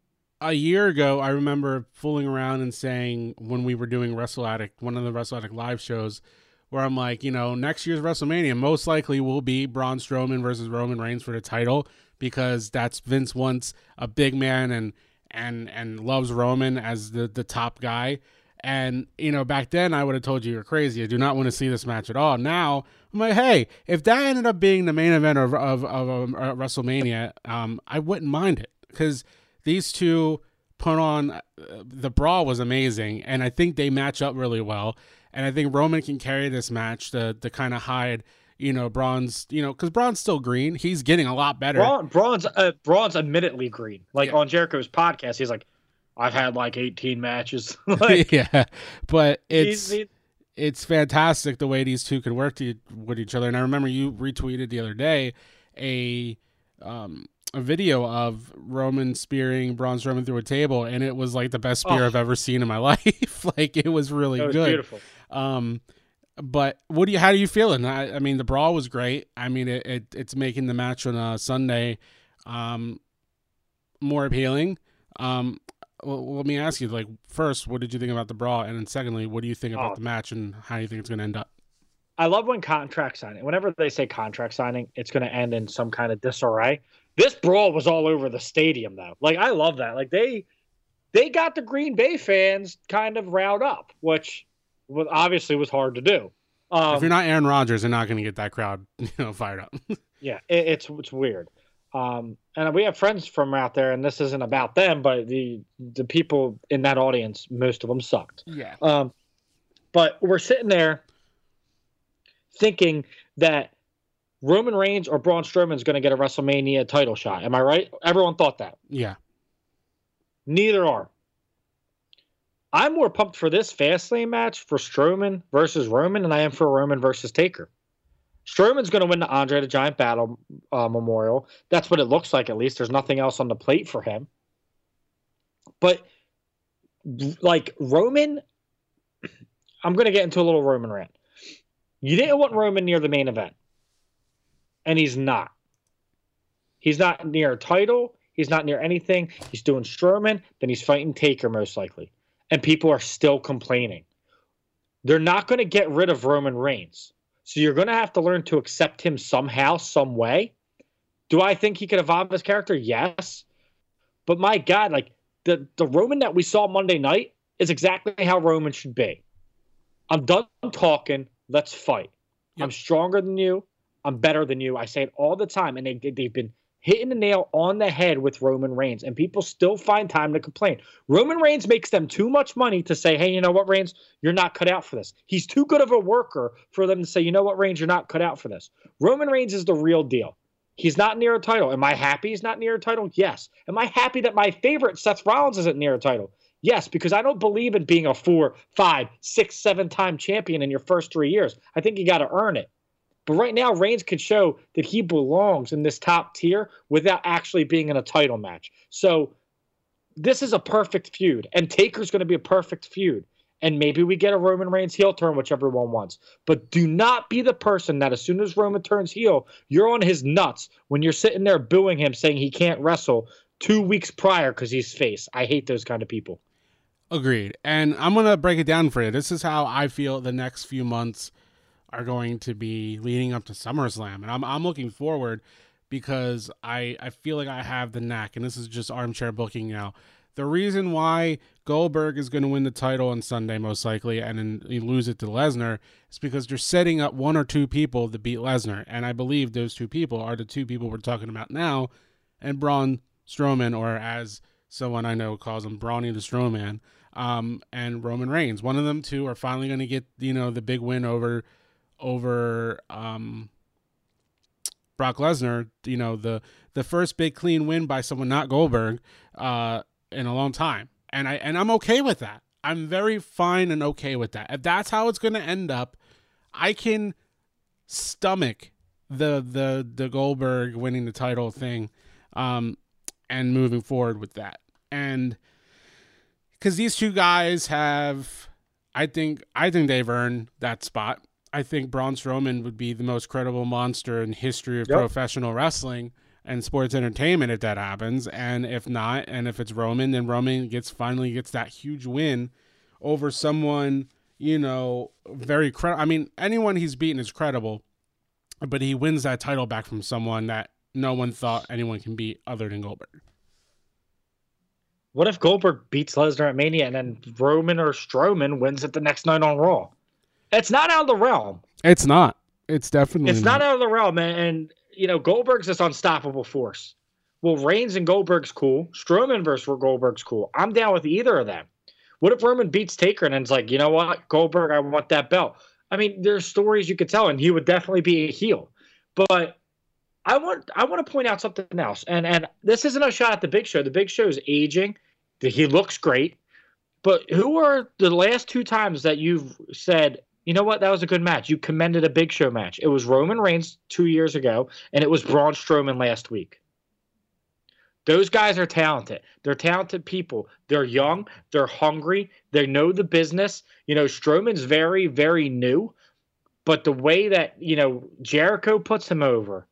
a year ago, I remember fooling around and saying when we were doing Wrestle Addict, one of the Wrestle Addict live shows, where I'm like, you know, next year's WrestleMania most likely will be Braun Strowman versus Roman Reigns for the title because that's Vince wants a big man and and and loves Roman as the the top guy. And you know, back then I would have told you you're crazy. I do not want to see this match at all. Now I'm like, hey, if that ended up being the main event of of, of, um, uh, WrestleMania, um, I wouldn't mind it because these two put on uh, the brawl was amazing, and I think they match up really well. And I think Roman can carry this match to to kind of hide, you know, Braun's, you know, because Braun's still green. He's getting a lot better. Braun, Braun's uh, Braun's admittedly green. Like Yeah. on Jericho's podcast, he's like, "I've had like 18 matches." <laughs> <laughs> like yeah, but it's he's, it's fantastic the way these two can work to, with each other. And I remember you retweeted the other day a um, a video of Roman spearing Braun Strowman through a table, and it was like the best spear Oh. I've ever seen in my <laughs> life. like it was really was good. beautiful. Um, but what do you? How do you feeling? I, I mean, the brawl was great. I mean, it, it it's making the match on a Sunday um, more appealing. Um, well, let me ask you, like, first, what did you think about the brawl, and then secondly, what do you think about Oh. the match, and how do you think it's going to end up? I love when contract signing. Whenever they say contract signing, it's going to end in some kind of disarray. This brawl was all over the stadium, though. Like I love that. Like they they got the Green Bay fans kind of riled up, which was obviously was hard to do. Um, if you're not Aaron Rodgers, you're not going to get that crowd, <laughs> you know, fired up. <laughs> yeah, it, it's it's weird. Um, and we have friends from out there, and this isn't about them, but the the people in that audience, most of them sucked. yeah. Um, but we're sitting there thinking that Roman Reigns or Braun Strowman is going to get a WrestleMania title shot. Am I right? Everyone thought that. Yeah. Neither are. I'm more pumped for this Fastlane match for Strowman versus Roman than I am for Roman versus Taker. Strowman's going to win the Andre the Giant Battle uh, Memorial. That's what it looks like, at least. There's nothing else on the plate for him. But, like, Roman, I'm going to get into a little Roman rant. You didn't want Roman near the main event, and he's not. He's not near a title. He's not near anything. He's doing Strowman, then he's fighting Taker most likely. And people are still complaining. They're not going to get rid of Roman Reigns. So you're going to have to learn to accept him somehow, some way. Do I think he could evolve his character? Yes. But my God, like the, the Roman that we saw Monday night is exactly how Roman should be. I'm done talking. Let's fight. I'm stronger than you. I'm better than you. I say it all the time. And they, they've been hitting the nail on the head with Roman Reigns, and people still find time to complain. Roman Reigns makes them too much money to say, hey, you know what, Reigns, you're not cut out for this. He's too good of a worker for them to say, you know what, Reigns, you're not cut out for this. Roman Reigns is the real deal. He's not near a title. Am I happy he's not near a title? Yes. Am I happy that my favorite Seth Rollins isn't near a title? Yes, because I don't believe in being a four, five, six, seven time champion in your first three years. I think you got to earn it. But right now, Reigns could show that he belongs in this top tier without actually being in a title match. So this is a perfect feud, and Taker's going to be a perfect feud. And maybe we get a Roman Reigns heel turn, which everyone wants. But do not be the person that as soon as Roman turns heel, you're on his nuts when you're sitting there booing him, saying he can't wrestle two weeks prior because he's face. I hate those kind of people. Agreed. And I'm going to break it down for you. This is how I feel the next few months are going to be leading up to SummerSlam. And I'm, I'm looking forward because I, I feel like I have the knack, and this is just armchair booking now. The reason why Goldberg is going to win the title on Sunday, most likely, and then you lose it to Lesnar, is because they're setting up one or two people to beat Lesnar. And I believe those two people are the two people we're talking about now, and Braun Strowman, or as someone I know calls him Brawny the Strowman, um, and Roman Reigns. One of them two are finally going to get you know the big win over over um, Brock Lesnar. You know the the first big clean win by someone not Goldberg uh, in a long time, and I and I'm okay with that. I'm very fine and okay with that. If that's how it's going to end up, I can stomach the the the Goldberg winning the title thing, um, and moving forward with that, and because these two guys have, I think I think they've earned that spot. I think Braun Strowman would be the most credible monster in history of Yep. professional wrestling and sports entertainment if that happens. And if not, and if it's Roman, then Roman gets finally gets that huge win over someone you know very credible. I mean, anyone he's beaten is credible, but he wins that title back from someone that no one thought anyone can beat other than Goldberg. What if Goldberg beats Lesnar at Mania and then Roman or Strowman wins it the next night on Raw? It's not out of the realm. It's not. It's definitely It's not out of the realm, and, and you know Goldberg's this unstoppable force. Well, Reigns and Goldberg's cool. Strowman versus Goldberg's cool. I'm down with either of them. What if Roman beats Taker and it's like, you know what, Goldberg, I want that belt. I mean, there's stories you could tell, and he would definitely be a heel. But I want I want to point out something else, and and this isn't a shot at the Big Show. The Big Show is aging. He looks great, but who are the last two times that you've said, you know what, that was a good match? You commended a Big Show match. It was Roman Reigns two years ago, and it was Braun Strowman last week. Those guys are talented. They're talented people. They're young. They're hungry. They know the business. You know, Strowman's very, very new, but the way that you know Jericho puts him over,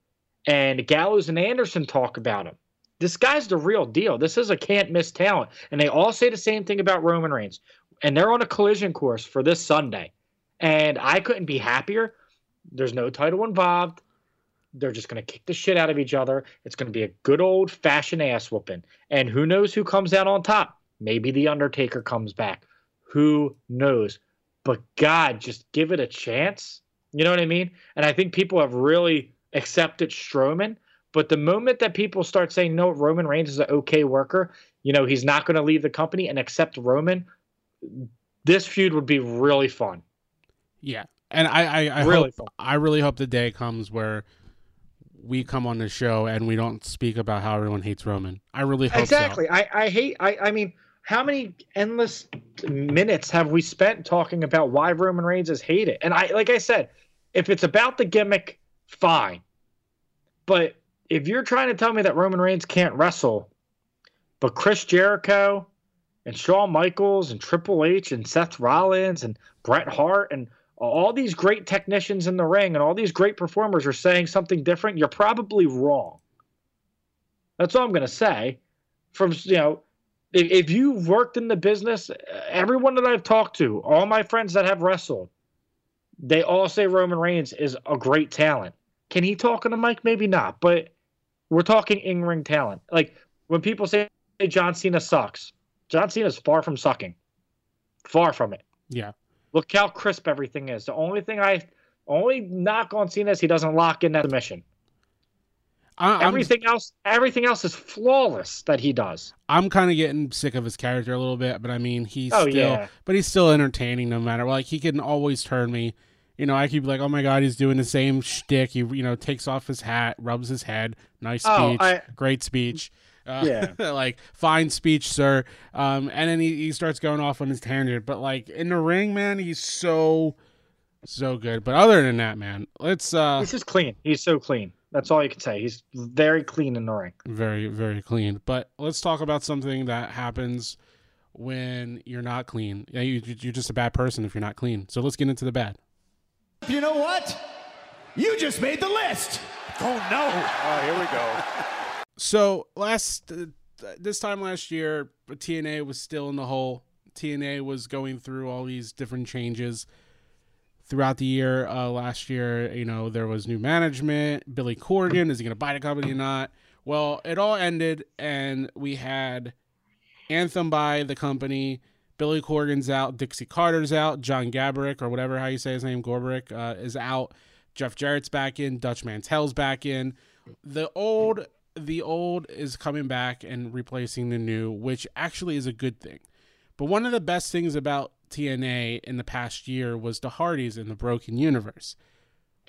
and Gallows and Anderson talk about him. This guy's the real deal. This is a can't miss talent. And they all say the same thing about Roman Reigns. And they're on a collision course for this Sunday. And I couldn't be happier. There's no title involved. They're just going to kick the shit out of each other. It's going to be a good old fashioned ass whooping. And who knows who comes out on top? Maybe The Undertaker comes back. Who knows? But God, just give it a chance. You know what I mean? And I think people have really accepted Strowman. But the moment that people start saying, no, Roman Reigns is an okay worker, you know, he's not going to leave the company and accept Roman, this feud would be really fun. Yeah, and I, I, I Really hope, I really hope the day comes where we come on the show and we don't speak about how everyone hates Roman. I really hope exactly. so. I, I hate, I, I mean, how many endless minutes have we spent talking about why Roman Reigns is hated? And I, like I said, if it's about the gimmick, fine. But if you're trying to tell me that Roman Reigns can't wrestle, but Chris Jericho and Shawn Michaels and Triple H and Seth Rollins and Bret Hart and all these great technicians in the ring and all these great performers are saying something different, you're probably wrong. That's all I'm going to say. From you know, if, if you've worked in the business, everyone that I've talked to, all my friends that have wrestled, they all say Roman Reigns is a great talent. Can he talk on the mic? Maybe not, but we're talking in ring talent. Like when people say John Cena sucks, John Cena's far from sucking. Far from it. Yeah, Look how crisp everything is. The only thing I only knock on Cena is he doesn't lock in that submission. I, Everything else everything else is flawless that he does. I'm kind of getting sick of his character a little bit, but I mean, he's Oh, still, yeah. but he's still entertaining no matter. Like he can always turn me. You know, I keep like, oh my god, he's doing the same shtick. He, you know, takes off his hat, rubs his head. Nice Oh, speech, I- great speech. Uh, Yeah. <laughs> like fine speech, sir. Um, and then he, he starts going off on his tangent. But like in the ring, man, he's so so good. But other than that, man, let's uh He's just clean. He's so clean. That's all you can say. He's very clean in the ring. very very clean. But let's talk about something that happens when you're not clean. Yeah, you, you're just a bad person if you're not clean. So let's get into the bad. You know what? You just made the list. Oh no. Oh, here we go. So last uh, this time last year, TNA was still in the hole. TNA was going through all these different changes throughout the year. Uh, last year, you know, there was new management. Billy Corgan is he going to buy the company or not? Well, it all ended, and we had Anthem buy the company. Billy Corgan's out. Dixie Carter's out. John Gabrick, or whatever how you say his name, Gorbrick, uh, is out. Jeff Jarrett's back in. Dutch Mantel's back in. The old, the old is coming back and replacing the new, which actually is a good thing. But one of the best things about TNA in the past year was the Hardys in the Broken Universe.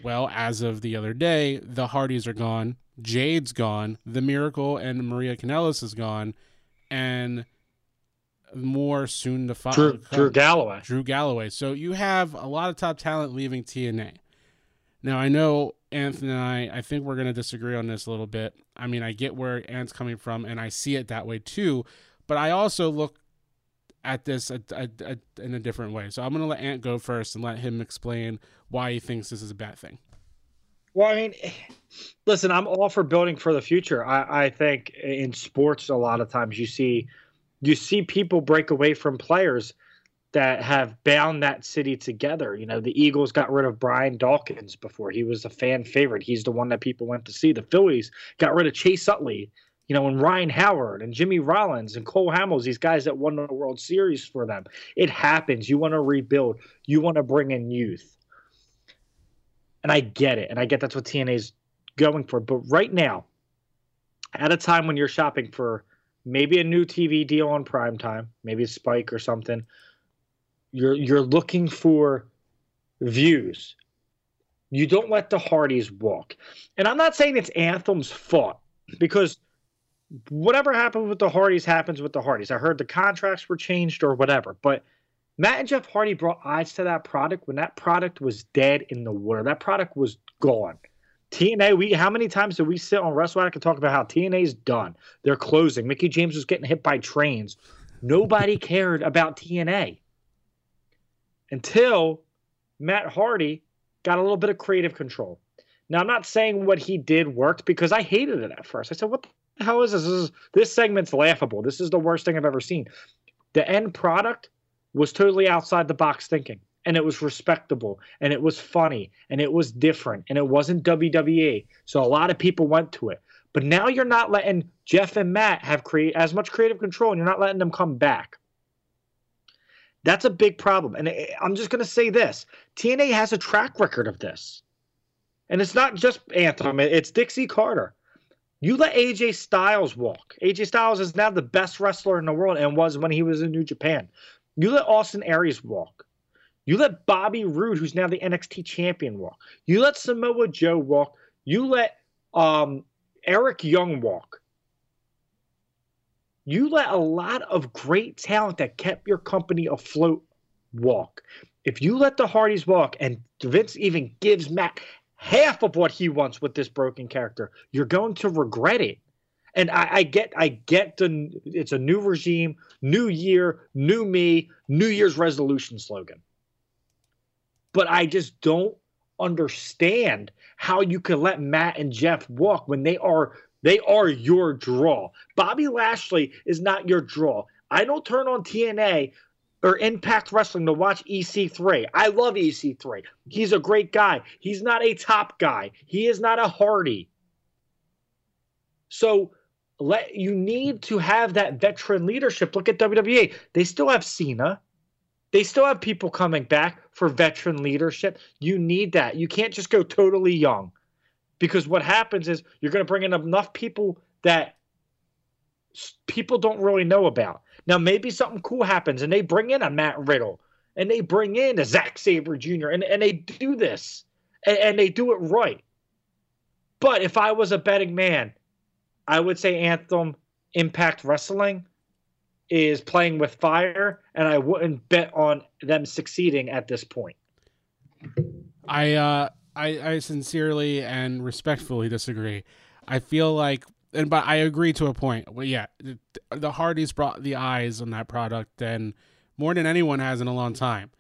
Well, as of the other day, the Hardys are gone. Jade's gone. The Miracle and Maria Kanellis is gone, and more soon to follow. Drew, Drew Galloway. Drew Galloway. So you have a lot of top talent leaving TNA. Now I know Anthony and I, I think we're going to disagree on this a little bit. I mean, I get where Ant's coming from, and I see it that way too. But I also look at this a, a, a, in a different way. So I'm going to let Ant go first and let him explain why he thinks this is a bad thing. Well, I mean, <sighs> listen, I'm all for building for the future. I, I think in sports, a lot of times you see you see people break away from players that have bound that city together. You know, the Eagles got rid of Brian Dawkins before he was a fan favorite. He's the one that people went to see. The Phillies got rid of Chase Utley you know, and Ryan Howard and Jimmy Rollins and Cole Hamels, these guys that won the World Series for them. It happens. You want to rebuild, you want to bring in youth. And I get it. And I get that's what TNA is going for. But right now, at a time when you're shopping for maybe a new TV deal on prime time, maybe a spike or something, you're you're looking for views. You don't let the Hardys walk. And I'm not saying it's Anthem's fault because whatever happened with the Hardys happens with the Hardys. I heard the contracts were changed or whatever, but Matt and Jeff Hardy brought eyes to that product when that product was dead in the water. That product was gone. TNA, we how many times did we sit on WrestleMania and talk about how TNA's done? They're closing. Mickie James was getting hit by trains. Nobody cared about TNA until Matt Hardy got a little bit of creative control. Now I'm not saying what he did worked because I hated it at first. I said, "What how is this? This, is, this segment's laughable. This is the worst thing I've ever seen. The end product was totally outside the box thinking, and it was respectable, and it was funny, and it was different, and it wasn't WWE. So a lot of people went to it. But now you're not letting Jeff and Matt have create as much creative control, and you're not letting them come back. That's a big problem. And I'm just going to say this TNA has a track record of this. And it's not just Anthem, it's Dixie Carter. You let AJ Styles walk. AJ Styles is now the best wrestler in the world and was when he was in New Japan. You let Austin Aries walk. You let Bobby Roode, who's now the NXT champion, walk. You let Samoa Joe walk. You let um, Eric Young walk. You let a lot of great talent that kept your company afloat walk. If you let the Hardys walk, and Vince even gives Matt half of what he wants with this broken character, you're going to regret it. And I, I get, I get the it's a new regime, new year, new me, New Year's resolution slogan. But I just don't understand how you can let Matt and Jeff walk when they are they are your draw. Bobby Lashley is not your draw. I don't turn on TNA or Impact Wrestling to watch EC3. I love EC3. He's a great guy. He's not a top guy. He is not a Hardy. So let you need to have that veteran leadership. Look at WWE. They still have Cena. They still have people coming back for veteran leadership. You need that. You can't just go totally young. Because what happens is you're going to bring in enough people that people don't really know about. Now maybe something cool happens and they bring in a Matt Riddle and they bring in a Zack Sabre Jr. and, and they do this and, and they do it right. But if I was a betting man, I would say Anthem Impact Wrestling is playing with fire, and I wouldn't bet on them succeeding at this point. I uh, I, I sincerely and respectfully disagree. I feel like and but I agree to a point. Well, yeah, the, Hardys brought the eyes on that product, and more than anyone has in a long time.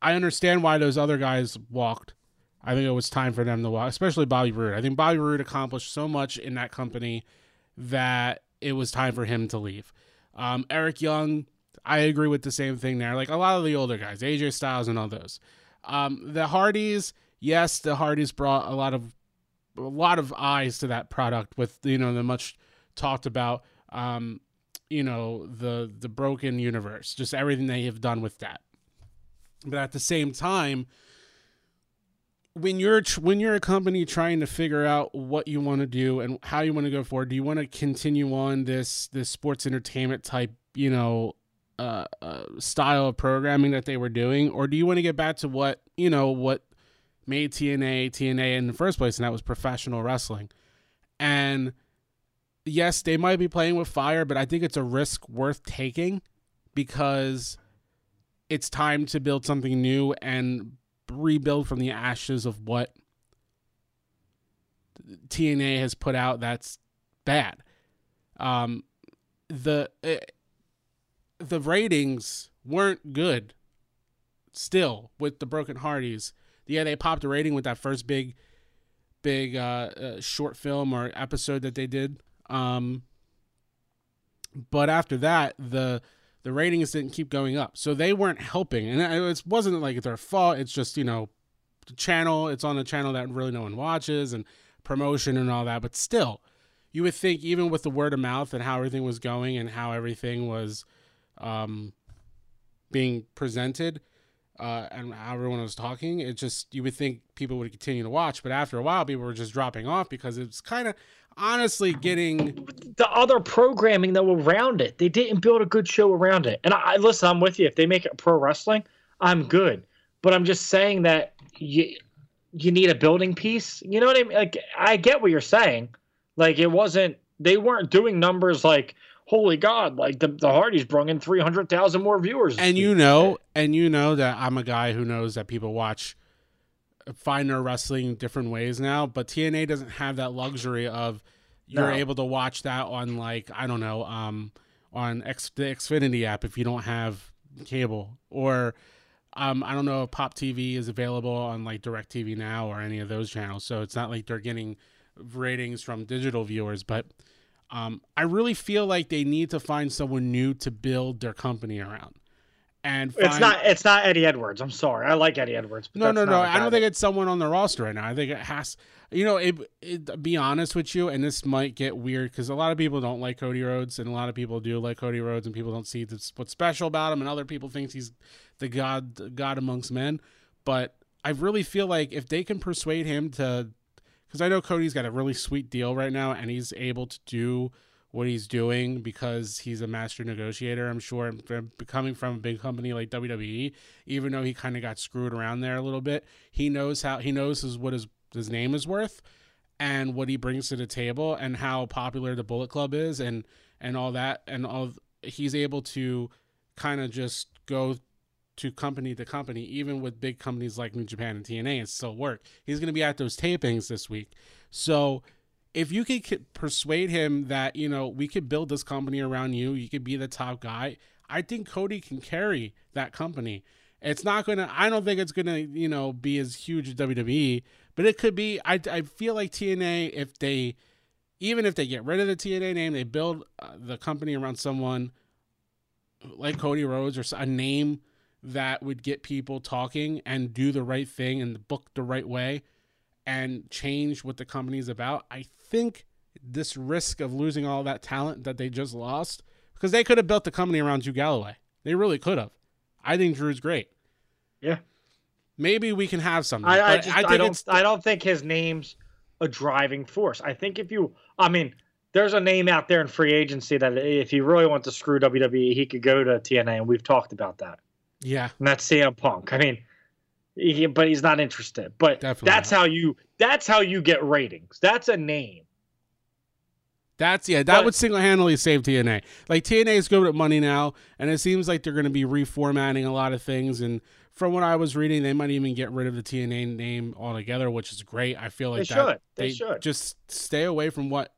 I understand why those other guys walked. I think it was time for them to walk, especially Bobby Roode. I think Bobby Roode accomplished so much in that company that it was time for him to leave. Um, Eric Young, I agree with the same thing there. Like a lot of the older guys, AJ Styles and all those. Um, the Hardys, yes, the Hardys brought a lot of a lot of eyes to that product with you know the much talked about um, you know the the broken universe, just everything they have done with that. But at the same time, when you're when you're a company trying to figure out what you want to do and how you want to go forward, do you want to continue on this this sports entertainment type you know uh, uh, style of programming that they were doing, or do you want to get back to what you know what made TNA TNA in the first place, and that was professional wrestling. And yes, they might be playing with fire, but I think it's a risk worth taking because it's time to build something new and rebuild from the ashes of what TNA has put out that's bad. Um, the uh, the ratings weren't good. Still, with the Broken Hardys, yeah, they popped a rating with that first big, big uh, uh, short film or episode that they did. Um, but after that, the the ratings didn't keep going up, so they weren't helping, and it wasn't like their fault. It's just you know, the channel. It's on a channel that really no one watches, and promotion and all that. But still, you would think even with the word of mouth and how everything was going and how everything was um, being presented uh, and everyone was talking, it just you would think people would continue to watch. But after a while, people were just dropping off because it's kind of honestly getting the other programming that were around it. They didn't build a good show around it. And I, I listen, I'm with you. If they make it pro wrestling, I'm good. But I'm just saying that you you need a building piece. You know what I mean? Like I get what you're saying. Like it wasn't they weren't doing numbers like holy god like the, the hardys brought in 300000 more viewers and you know and you know that i'm a guy who knows that people watch find their wrestling different ways now but tna doesn't have that luxury of you're No. able to watch that on like i don't know um on X, the xfinity app if you don't have cable or um, I don't know if Pop TV is available on like Direct TV now or any of those channels. So it's not like they're getting ratings from digital viewers, but um, I really feel like they need to find someone new to build their company around. And it's not it's not eddie edwards i'm sorry i like eddie edwards but no, no, no. I don't think it's someone on the roster right now. I think it has, you know, it, it be honest with you, and this might get weird because a lot of people don't like Cody Rhodes, and a lot of people do like Cody Rhodes, and people don't see this, what's special about him, and other people thinks he's the god, the god amongst men. But I really feel like if they can persuade him to, because I know Cody's got a really sweet deal right now, and he's able to do what he's doing because he's a master negotiator. I'm sure, coming from a big company like WWE, even though he kind of got screwed around there a little bit, he knows how he knows his, what his his name is worth and what he brings to the table and how popular the Bullet Club is and and all that and all he's able to kind of just go to company to company, even with big companies like New Japan and TNA, and still work. He's going to be at those tapings this week, so if you could persuade him that you know we could build this company around you, you could be the top guy. I think Cody can carry that company. It's not gonna. I don't think it's gonna you know be as huge as WWE, but it could be. I I feel like TNA if they even if they get rid of the TNA name, they build uh, the company around someone like Cody Rhodes or a name that would get people talking and do the right thing and book the right way and change what the company is about. I think this risk of losing all that talent that they just lost because they could have built the company around Drew Galloway. They really could have. I think Drew's great. Yeah. Maybe we can have something. I, I just I I, don't I don't think his name's a driving force. I think if you I mean there's a name out there in free agency that if he really wants to screw WWE, he could go to TNA, and we've talked about that. Yeah. And that's CM Punk. I mean, he, but he's not interested. But Definitely that's not. how you that's how you get ratings. That's a name. That's yeah, that But- would single handedly save TNA. Like TNA is good at money now, and it seems like they're going to be reformatting a lot of things. And from what I was reading, they might even get rid of the TNA name altogether, which is great. I feel like They that should. They should. just stay away from what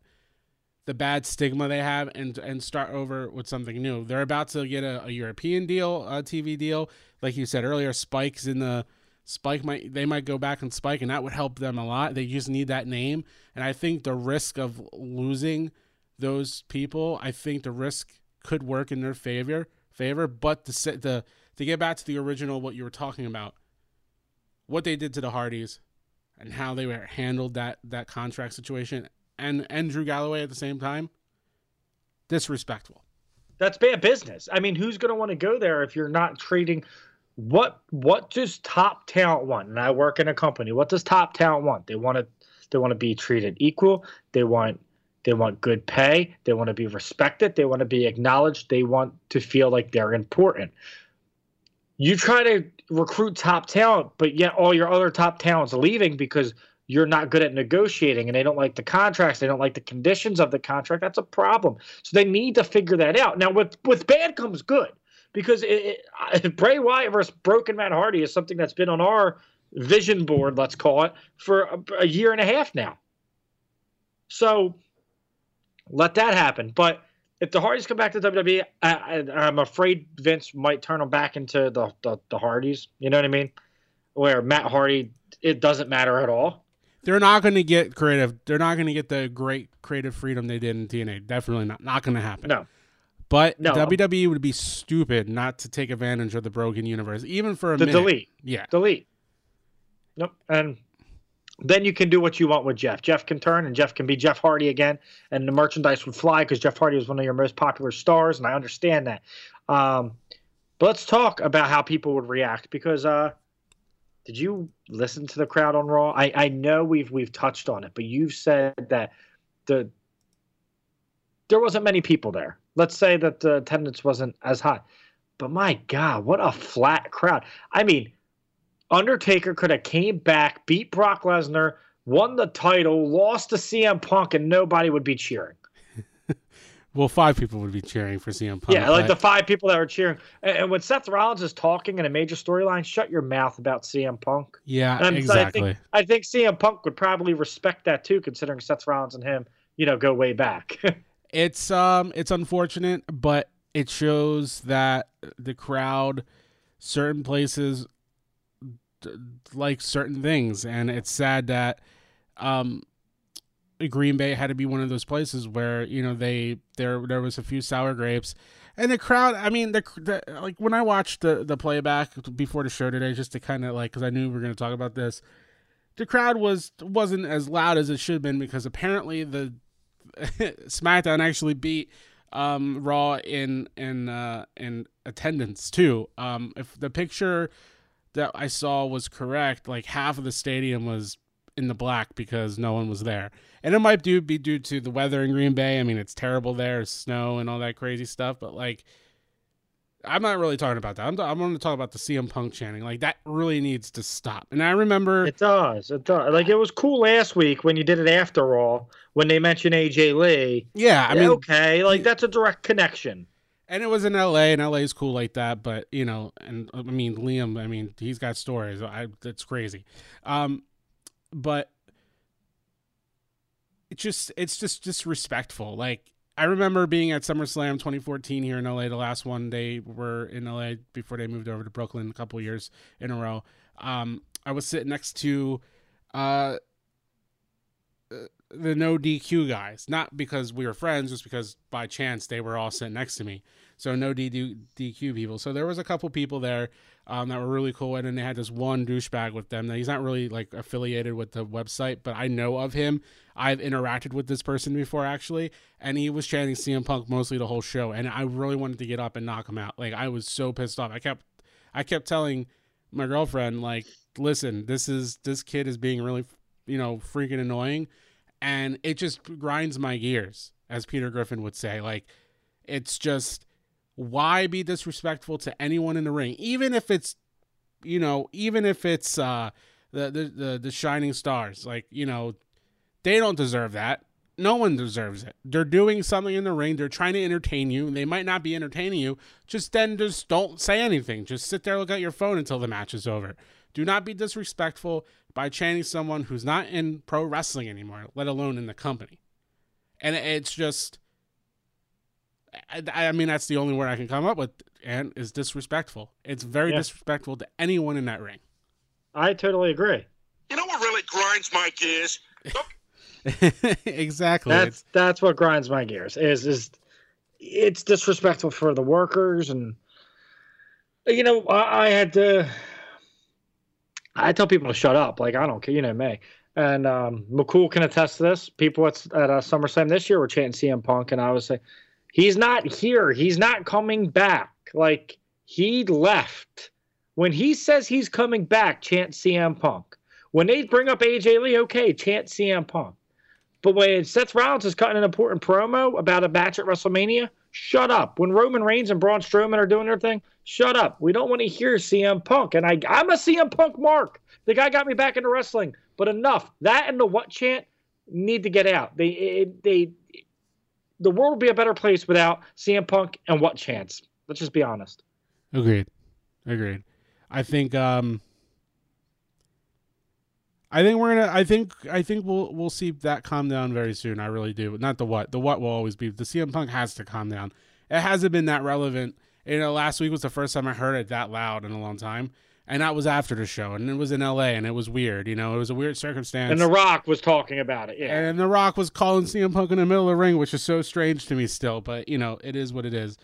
the bad stigma they have and and start over with something new. They're about to get a, a European deal, a TV deal, like you said earlier. Spike's in the Spike might they might go back and Spike, and that would help them a lot. They just need that name, and I think the risk of losing those people, I think the risk could work in their favor. Favor, but to set the to get back to the original, what you were talking about, what they did to the Hardys, and how they were handled that that contract situation, and and Drew Galloway at the same time, disrespectful. That's bad business. I mean, who's going to want to go there if you're not treating what what does top talent want? And I work in a company. What does top talent want? They want to they want to be treated equal. They want they want good pay. They want to be respected. They want to be acknowledged. They want to feel like they're important. You try to recruit top talent, but yet all your other top talent's leaving because you're not good at negotiating and they don't like the contracts. They don't like the conditions of the contract. That's a problem. So they need to figure that out. Now, with with bad comes good because it, it, <laughs> Bray Wyatt versus Broken Matt Hardy is something that's been on our vision board, let's call it, for a, a year and a half now. So let that happen. But if the Hardys come back to WWE, I, I'm afraid Vince might turn them back into the, the the Hardys. You know what I mean? Where Matt Hardy, it doesn't matter at all. They're not going to get creative. They're not going to get the great creative freedom they did in TNA. Definitely not. Not going to happen. No. But No. WWE would be stupid not to take advantage of the broken universe, even for a The minute. delete. Yeah. delete. Nope. And then you can do what you want with Jeff. Jeff can turn and Jeff can be Jeff Hardy again, and the merchandise would fly because Jeff Hardy was one of your most popular stars, and I understand that. Um, but let's talk about how people would react because uh, did you listen to the crowd on Raw? I, I know we've we've touched on it, but you've said that the there wasn't many people there. Let's say that the attendance wasn't as high. But my God, what a flat crowd. I mean, Undertaker could have came back, beat Brock Lesnar, won the title, lost to CM Punk, and nobody would be cheering. Well, five people would be cheering for CM Punk. yeah, like the five people that were cheering. And, when Seth Rollins is talking in a major storyline, shut your mouth about CM Punk. yeah, And I exactly. think, I think CM Punk would probably respect that too, considering Seth Rollins and him, you know, go way back. <laughs> it's um it's unfortunate but it shows that the crowd certain places d- like certain things and it's sad that um Green Bay had to be one of those places where you know they there there was a few sour grapes and the crowd I mean the, the like when I watched the the playback before the show today just to kind of like cuz I knew we were going to talk about this the crowd was wasn't as loud as it should have been because apparently the <laughs> SmackDown actually beat um, Raw in in uh, in attendance too. Um, if the picture that I saw was correct, like half of the stadium was in the black because no one was there, and it might do be due to the weather in Green Bay. I mean, it's terrible there, snow and all that crazy stuff. But like, I'm not really talking about that. I'm, I'm going to talk about the CM Punk chanting. Like that really needs to stop. And I remember It does. It does. Like it was cool last week when you did it after all when they mentioned AJ Lee. Yeah, I mean, okay, like that's a direct connection. and it was in L.A. and L.A. is cool like that. But you know, and I mean, Liam, I mean, he's got stories. I that's crazy. Um, but it's just it's just disrespectful. Like I remember being at SummerSlam 2014 here in LA. The last one they were in LA before they moved over to Brooklyn a couple years in a row. Um, I was sitting next to uh, the no DQ guys, not because we were friends, just because by chance they were all sitting next to me. So no DQ people. So there was a couple people there um, that were really cool, and then they had this one douchebag with them. That he's not really like affiliated with the website, but I know of him. I've interacted with this person before actually, and he was chanting CM Punk mostly the whole show, and I really wanted to get up and knock him out. Like I was so pissed off. I kept, I kept telling my girlfriend like, listen, this is this kid is being really, you know, freaking annoying, and it just grinds my gears, as Peter Griffin would say. Like, it's just why be disrespectful to anyone in the ring, even if it's, you know, even if it's uh the the the, the shining stars, like you know, they don't deserve that. No one deserves it. They're doing something in the ring. They're trying to entertain you. They might not be entertaining you. Just then, just don't say anything. Just sit there, look at your phone until the match is over. Do not be disrespectful by chanting someone who's not in pro wrestling anymore, let alone in the company. And it's just, I, I mean, that's the only word I can come up with, and is disrespectful. It's very Yeah. disrespectful to anyone in that ring. I totally agree. You know what really grinds my gears? <laughs> exactly. That's that's what grinds my gears. Is is it's disrespectful for the workers and you know I, I had to I tell people to shut up. Like I don't care, you know me. And um, McCool can attest to this. People at, at uh, SummerSlam this year were chanting CM Punk, and I was saying, he's not here. He's not coming back. Like he left. When he says he's coming back, chant CM Punk. When they bring up AJ Lee, okay, chant CM Punk. But when Seth Rollins is cutting an important promo about a match at WrestleMania, shut up. When Roman Reigns and Braun Strowman are doing their thing, shut up. We don't want to hear CM Punk. And I, I'm a CM Punk mark. The guy got me back into wrestling. But enough. That and the what chant need to get out. They, they, the world would be a better place without CM Punk and what chance? Let's just be honest. Agreed. Agreed. I think um I think we're gonna. I think. I think we'll we'll see that calm down very soon. I really do. Not the what. The what will always be. The CM Punk has to calm down. It hasn't been that relevant. You know, last week was the first time I heard it that loud in a long time, and that was after the show, and it was in L.A. and it was weird. You know, it was a weird circumstance. And The Rock was talking about it. Yeah. And The Rock was calling CM Punk in the middle of the ring, which is so strange to me still. But you know, it is what it is.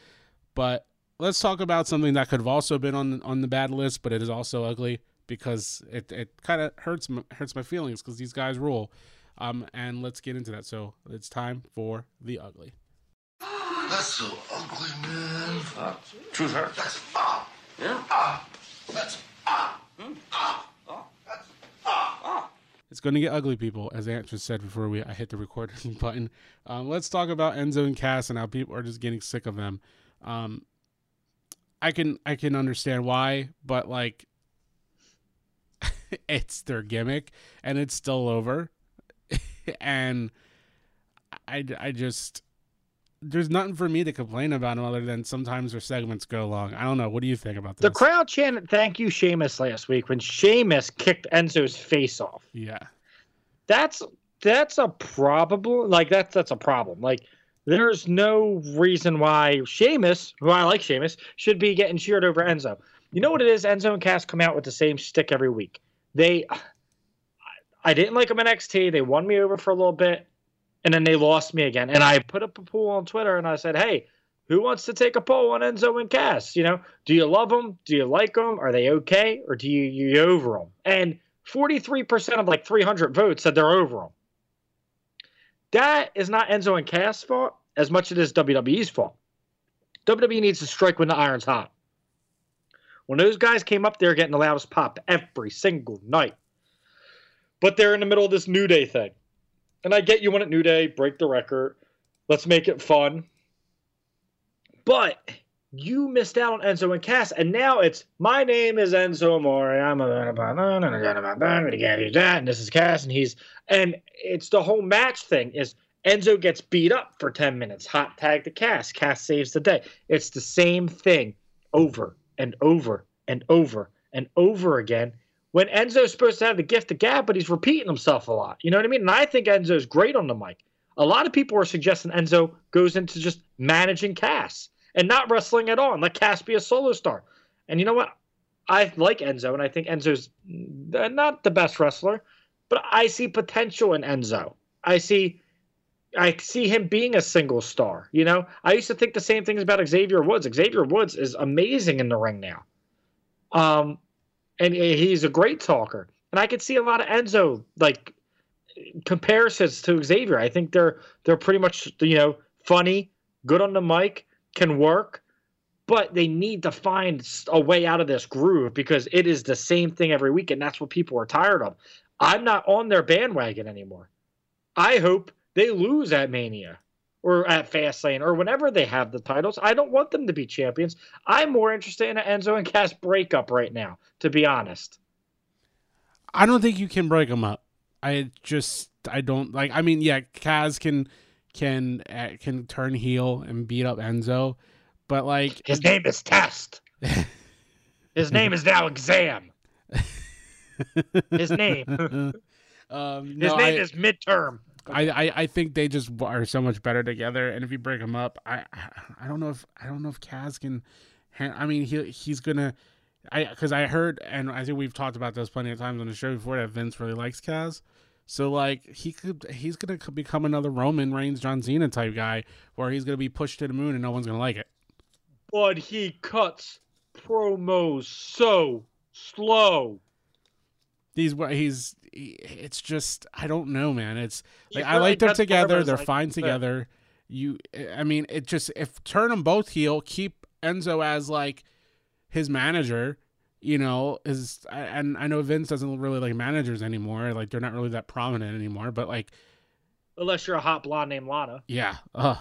But let's talk about something that could have also been on on the bad list, but it is also ugly because it it kind of hurts my, hurts my feelings because these guys rule. Um, and let's get into that. So it's time for the ugly. That's so ugly, man. Uh, truth hurts. That's ah. Yeah. Ah. That's. That's. It's going to get ugly, people, as Ant just said before we I hit the recording <laughs> button. Um, let's talk about Enzo and Cass and how people are just getting sick of them. Um, I can I can understand why, but like, <laughs> it's their gimmick, and it's still over, <laughs> and I I just there's nothing for me to complain about other than sometimes their segments go long. I don't know. What do you think about this? The crowd chanted "Thank you, Sheamus" last week when Sheamus kicked Enzo's face off. Yeah, that's that's a probable like that's that's a problem. Like there's no reason why Sheamus, who I like Sheamus, should be getting cheered over Enzo. You know what it is? Enzo and Cass come out with the same stick every week. They, I didn't like them in NXT. They won me over for a little bit and then they lost me again. And I put up a poll on Twitter and I said, hey, who wants to take a poll on Enzo and Cass? You know, do you love them? Do you like them? Are they okay? Or do you you over them? And 43% of like 300 votes said they're over them. That is not Enzo and Cass' fault as much as it is WWE's fault. WWE needs to strike when the iron's hot. When those guys came up, they were getting the loudest pop every single night. But they're in the middle of this New Day thing. And I get you want it New Day, break the record. Let's make it fun. But you missed out on Enzo and Cass, and now it's my name is Enzo Amore. I'm a and this is Cass, and he's and it's the whole match thing is Enzo gets beat up for 10 minutes, hot tag to Cass. Cass saves the day. It's the same thing over and over and over and over again when Enzo's supposed to have the gift of gab, but he's repeating himself a lot. You know what I mean? And I think Enzo's great on the mic. A lot of people are suggesting Enzo goes into just managing Cass and not wrestling at all and let Cass be a solo star. And you know what? I like Enzo, and I think Enzo's not the best wrestler, but I see potential in Enzo. I see I see him being a single star. You know, I used to think the same things about Xavier Woods. Xavier Woods is amazing in the ring now. Um, and he's a great talker. And I could see a lot of Enzo like comparisons to Xavier. I think they're they're pretty much you know funny, good on the mic, can work, but they need to find a way out of this groove because it is the same thing every week, and that's what people are tired of. I'm not on their bandwagon anymore. I hope they lose at Mania or at Fastlane or whenever they have the titles. I don't want them to be champions. I'm more interested in an Enzo and Cass breakup right now, to be honest. I don't think you can break them up. I just I don't like. I mean, yeah, Cass can can uh, can turn heel and beat up Enzo, but like his name is Test. <laughs> his name is now Exam. <laughs> his name. <laughs> um, his name I, is Midterm. I, I, I think they just are so much better together, and if you break them up, I I don't know if I don't know if Cass can. I mean, he he's gonna. I because I heard and I think we've talked about this plenty of times on the show before that Vince really likes Cass. So like he could he's gonna become another Roman Reigns John Cena type guy where he's gonna be pushed to the moon and no one's gonna like it. But he cuts promos so slow. These he's he's it's just I don't know, man. It's like I like them together. They're like, fine together. You, I mean, it just if turn them both heel, keep Enzo as like his manager. You know, is and I know Vince doesn't really like managers anymore. Like they're not really that prominent anymore. But like, unless you're a hot blonde named Lana. Yeah. Ugh.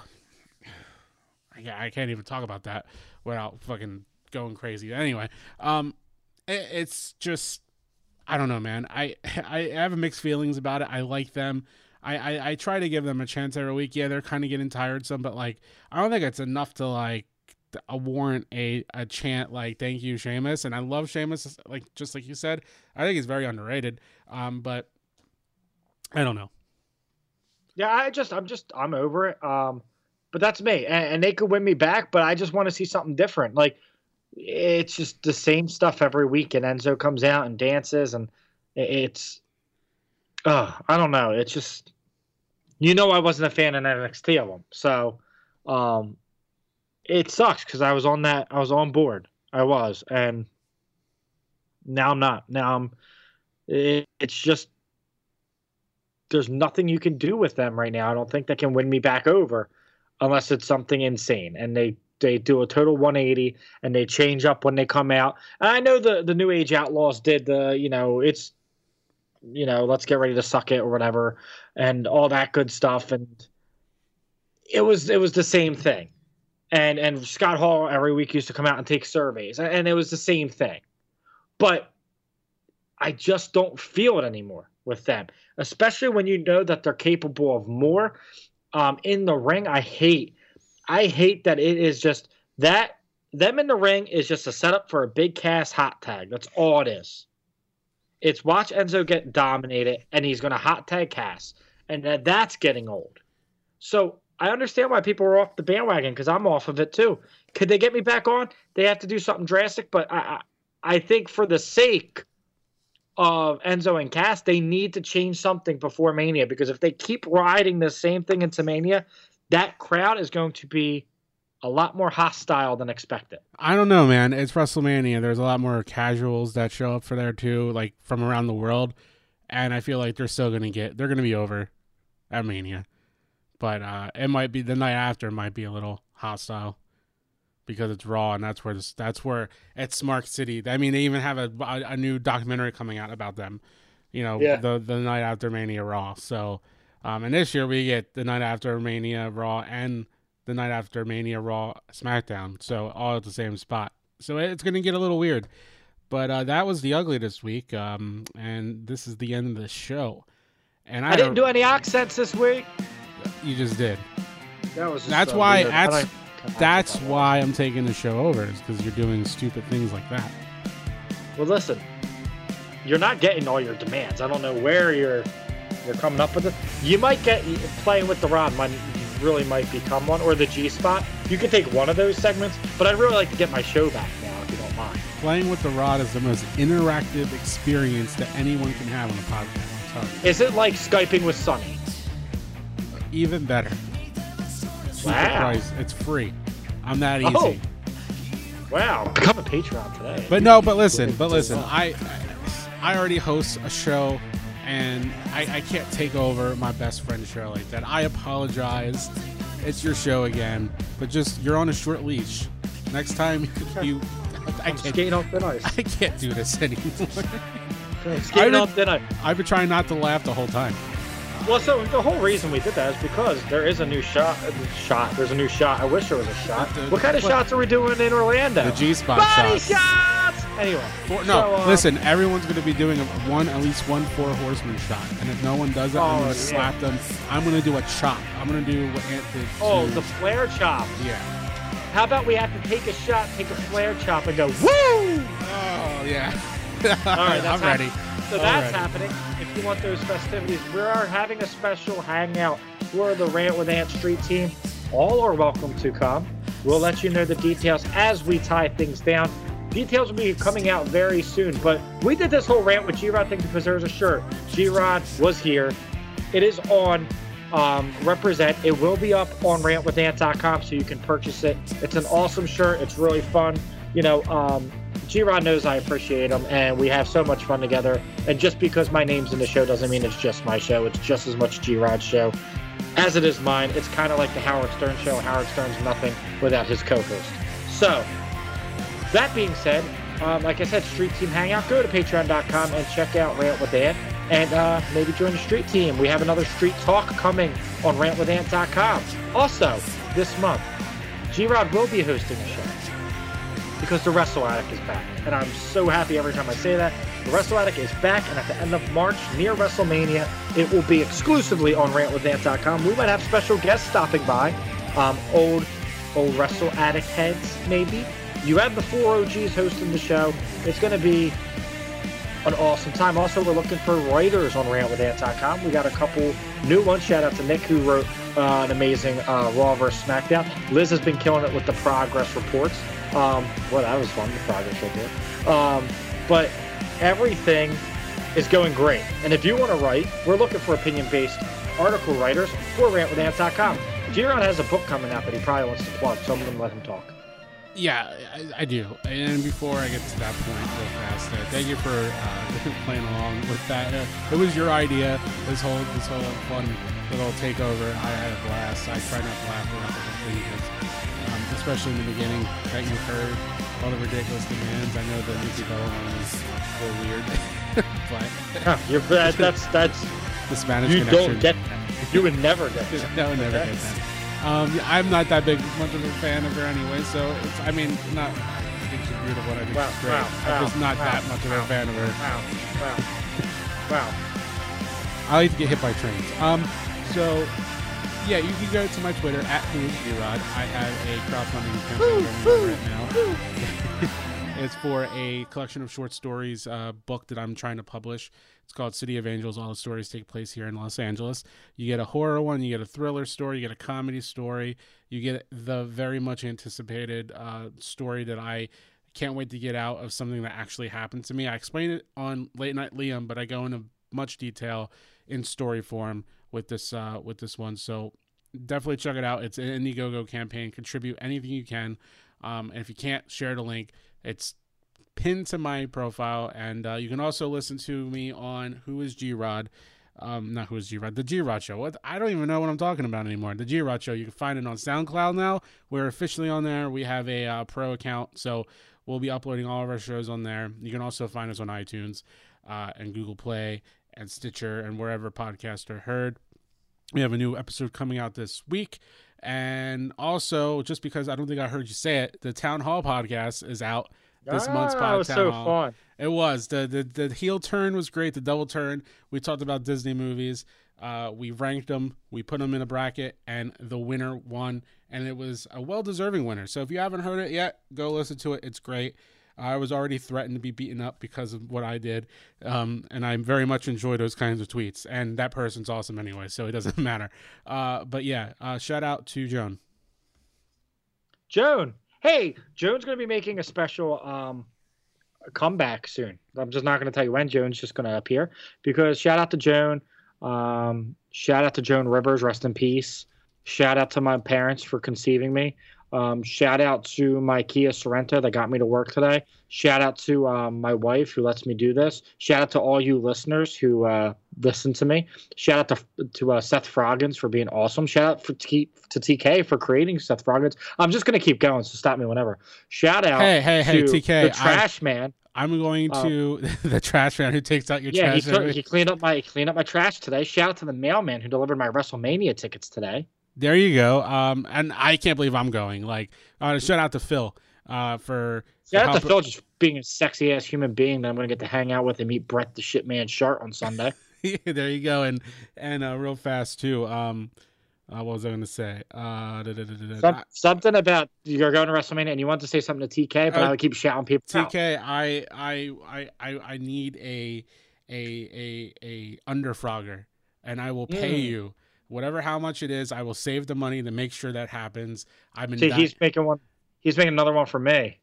I, I can't even talk about that without fucking going crazy. Anyway, um, it, it's just I don't know, man. <laughs> I I have mixed feelings about it. I like them. I, I, I try to give them a chance every week. Yeah, they're kind of getting tired some, but like I don't think it's enough to like a warrant a a chant like "Thank you, Sheamus," and I love Sheamus. Like just like you said, I think he's very underrated. Um, but I don't know. Yeah, I just, I'm just, I'm over it. Um, but that's me, and, and they could win me back. But I just want to see something different. Like it's just the same stuff every week, and Enzo comes out and dances, and it's, uh, I don't know. It's just, you know, I wasn't a fan of NXT of them, so, um, it sucks because I was on that, I was on board, I was, and now I'm not. Now I'm, it, it's just there's nothing you can do with them right now. I don't think they can win me back over unless it's something insane. And they they do a total 180 and they change up when they come out. And I know the the New Age Outlaws did the you know it's you know let's get ready to suck it or whatever and all that good stuff and it was it was the same thing. And and Scott Hall every week used to come out and take surveys and it was the same thing. But I just don't feel it anymore with them, especially when you know that they're capable of more. Um, in the ring, I hate, I hate that it is just that them in the ring is just a setup for a big Cass hot tag. That's all it is. It's watch Enzo get dominated, and he's going to hot tag Cass, and that, that's getting old. So I understand why people are off the bandwagon because I'm off of it too. Could they get me back on? They have to do something drastic, but I, I, I think for the sake of Enzo and Cass, they need to change something before Mania because if they keep riding the same thing into Mania, that crowd is going to be a lot more hostile than expected. I don't know, man. It's WrestleMania. There's a lot more casuals that show up for there too, like from around the world, and I feel like they're still gonna get. They're gonna be over at Mania, but uh, it might be the night after. Might be a little hostile because it's Raw, and that's where this, that's where it's Smark City. I mean, they even have a, a a new documentary coming out about them. You know, Yeah. the the night after Mania Raw. So, um, and this year we get the night after Mania Raw and the night after Mania Raw SmackDown. So all at the same spot. So it's gonna get a little weird. But uh, that was the ugly this week, um, and this is the end of the show. And I, I didn't don't- any accents this week. You just did. That was just, That's uh, why. weird. That's that's why I'm taking the show over. Is because you're doing stupid things like that. Well, listen, you're not getting all your demands. I don't know where you're you're coming up with it. You might get playing with the rod. Might really might become one or the G spot. You could take one of those segments, but I'd really like to get my show back now if you don't mind. Playing with the rod is the most interactive experience that anyone can have on a podcast. Is it like skyping with Sonny? Even better. Wow. price. It's free. I'm that easy. Oh. Wow, become a Patreon today. But no, but listen, but listen. I I already host a show, and I, I can't take over my best friend show like that. I apologize. It's your show again, but just you're on a short leash. Next time <laughs> you, I I'm can't. skating off thin ice. I can't do this anymore. Skating I off thin ice. I've been trying not to laugh the whole time. Well, so the whole reason we did that is because there is a new shot. Shot. There's a new shot. I wish there was a shot. The- What kind of what- shots are we doing in Orlando? The G spot Body shots. shots. Anyway, Four, no, so, uh, listen. Everyone's going to be doing a, one, at least one four horseman shot, and if no one does it, I'm Oh, going yeah. to slap them. I'm going to do a chop. I'm going to do what Ant did. Oh, to- the Flair chop. yeah. How about we have to take a shot, take a Flair chop, and go woo? Oh yeah. <laughs> All right, that's I'm ready. So I'm that's happening. If you want those festivities, we are having a special hangout for the Rant with Ant Street team. All are welcome to come. We'll let you know the details as we tie things down. Details will be coming out very soon, but we did this whole rant with G-Rod thing because there's a shirt. G-Rod was here. It is on um, Represent. It will be up on rantwithant.com so you can purchase it. It's an awesome shirt. It's really fun. You know, um, G-Rod knows I appreciate him, and we have so much fun together. And just because my name's in the show doesn't mean it's just my show. It's just as much G-Rod's show as it is mine. It's kind of like the Howard Stern show. Howard Stern's nothing without his co-host. So, that being said, um, like I said, Street Team Hangout. Go to patreon.com and check out Rant with Ant, and uh, maybe join the Street Team. We have another Street Talk coming on rantwithant.com. Also, this month, G-Rod will be hosting a show because the Wrestle Addict is back. And I'm so happy every time I say that. The Wrestle Addict is back, and at the end of March, near WrestleMania, it will be exclusively on rantwithant.com. We might have special guests stopping by, um, old old Wrestle Addict heads, maybe. You have the four OGs hosting the show. It's going to be an awesome time. Also, we're looking for writers on rantwithant.com. We got a couple new ones. Shout out to Nick, who wrote uh, an amazing uh, Raw vs. SmackDown. Liz has been killing it with the progress reports. Um, well, that was fun, the progress report. Um, but everything is going great. And if you want to write, we're looking for opinion based article writers for rantwithant.com. G-Rod has a book coming out that he probably wants to plug, so I'm going to let him talk. Yeah, I, I, do. And before I get to that point, real fast, uh, thank you for uh, <laughs> playing along with that. Uh, it was your idea. This whole this whole fun little takeover. I had a blast. I tried not to laugh throughout the thing, because, um, especially in the beginning that you heard all the ridiculous demands. I know that Nikki Bella one was a little weird, <laughs> but you're, that's that's <laughs> the Spanish. You connection. don't get that. You would never get that. no, never get that. Um, I'm not that big much of a fan of her anyway, so it's, I mean, not I think she's beautiful. I think wow, she's great. wow, I'm wow, just not that much of a fan of her. Wow, wow, wow. I like to get hit by trains. Um, so yeah, you can go to my Twitter at who's Rod. I have a crowdfunding campaign going right now. It's for a collection of short stories uh, book that I'm trying to publish. It's called City of Angels. All the stories take place here in Los Angeles. You get a horror one, you get a thriller story, you get a comedy story, you get the very much anticipated uh, story that I can't wait to get out of something that actually happened to me. I explain it on Late Night Liam, but I go into much detail in story form with this uh, with this one. So definitely check it out. It's an Indiegogo campaign. Contribute anything you can. Um, and if you can't share the link, it's pinned to my profile, and uh, you can also listen to me on Who is G Rod. Um, not Who is G Rod, the G Rod Show. What I don't even know what I'm talking about anymore. The G Rod Show. You can find it on SoundCloud now. We're officially on there. We have a uh, pro account, so we'll be uploading all of our shows on there. You can also find us on iTunes uh, and Google Play and Stitcher and wherever podcasts are heard. We have a new episode coming out this week. And also, just because I don't think I heard you say it, the Town Hall podcast is out this ah, month's podcast. was so fun. It was the, the the heel turn was great. The double turn. We talked about Disney movies. Uh, we ranked them. We put them in a bracket, and the winner won. And it was a well deserving winner. So if you haven't heard it yet, go listen to it. It's great. I was already threatened to be beaten up because of what I did, um, and I very much enjoy those kinds of tweets. And that person's awesome anyway, so it doesn't <laughs> matter. Uh, but yeah, uh, shout out to Joan. Joan, hey, Joan's going to be making a special um, comeback soon. I'm just not going to tell you when. Joan's just going to appear because shout out to Joan. Um, shout out to Joan Rivers, rest in peace. Shout out to my parents for conceiving me. Um, shout out to my Kia Sorento that got me to work today. Shout out to um, my wife who lets me do this. Shout out to all you listeners who uh, listen to me. Shout out to to uh, Seth Froggins for being awesome. Shout out for T- to TK for creating Seth Froggins. I'm just gonna keep going, so stop me whenever. Shout out. Hey, hey, hey, to TK, the Trash I, Man. I'm going to <laughs> the trash man who takes out your yeah, trash. Yeah, he, he cleaned up my he cleaned up my trash today. Shout out to the mailman who delivered my WrestleMania tickets today. There you go. Um, and I can't believe I'm going. Like, uh, shout out to Phil. Uh, for shout out to Phil just being a sexy ass human being that I'm going to get to hang out with and meet Brett the Shit Man Shart on Sunday. <laughs> there you go. And and uh, real fast too. Um, uh, what was I going to say? Uh, Some, something about you're going to WrestleMania and you want to say something to TK, but uh, I would keep shouting people. TK, I, I I I need a a a a underfrogger, and I will pay mm. you whatever how much it is, I will save the money to make sure that happens. I've been. See, he's making one. He's making another one for May.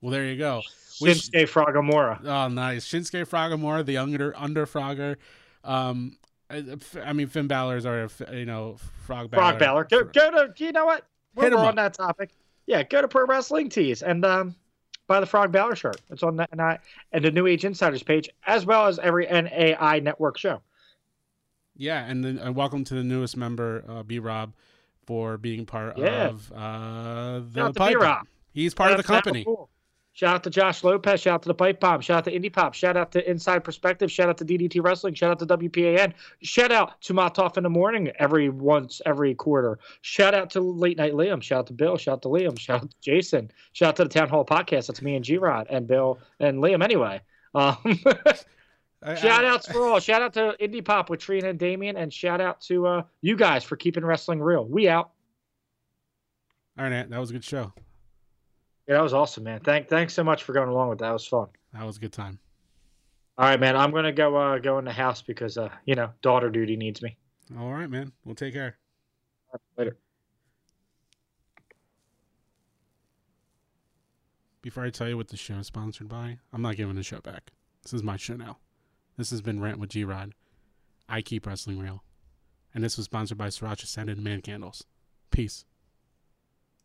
Well, there you go. Shinsuke Fragamora. Oh, nice. Shinsuke Fragamora, the under under Frogger. Um, I, I mean, Finn Balor's are you know Frog Balor. Frog Balor. Go, go to you know what? We're, we're on that topic. Yeah, go to Pro Wrestling Tees and um, buy the Frog Balor shirt. It's on that and, I, and the New Age Insiders page, as well as every NAI network show. Yeah, and then uh, welcome to the newest member, uh, B Rob, for being part yeah. of uh, the pipe. B-Rob. He's part Shout of the company. Cool. Shout out to Josh Lopez. Shout out to the Pipe Bomb. Shout out to Indie Pop. Shout out to Inside Perspective. Shout out to DDT Wrestling. Shout out to WPAN. Shout out to Matoff in the morning every once every quarter. Shout out to Late Night Liam. Shout out to Bill. Shout out to Liam. Shout out to Jason. Shout out to the Town Hall Podcast. That's me and G Rod and Bill and Liam. Anyway. Um, shout outs for all. Shout out to Indie Pop with Trina and Damien, and shout out to uh, you guys for keeping wrestling real. We out. All right, Ant, that was a good show. Yeah, that was awesome, man. Thank thanks so much for going along with that. It was fun. That was a good time. All right, man. I'm gonna go uh, go in the house because uh, you know, daughter duty needs me. All right, man. We'll take care. Later. Before I tell you what the show is sponsored by, I'm not giving the show back. This is my show now. This has been Rant with G Rod. I keep wrestling real. And this was sponsored by Sriracha Scented Man Candles. Peace.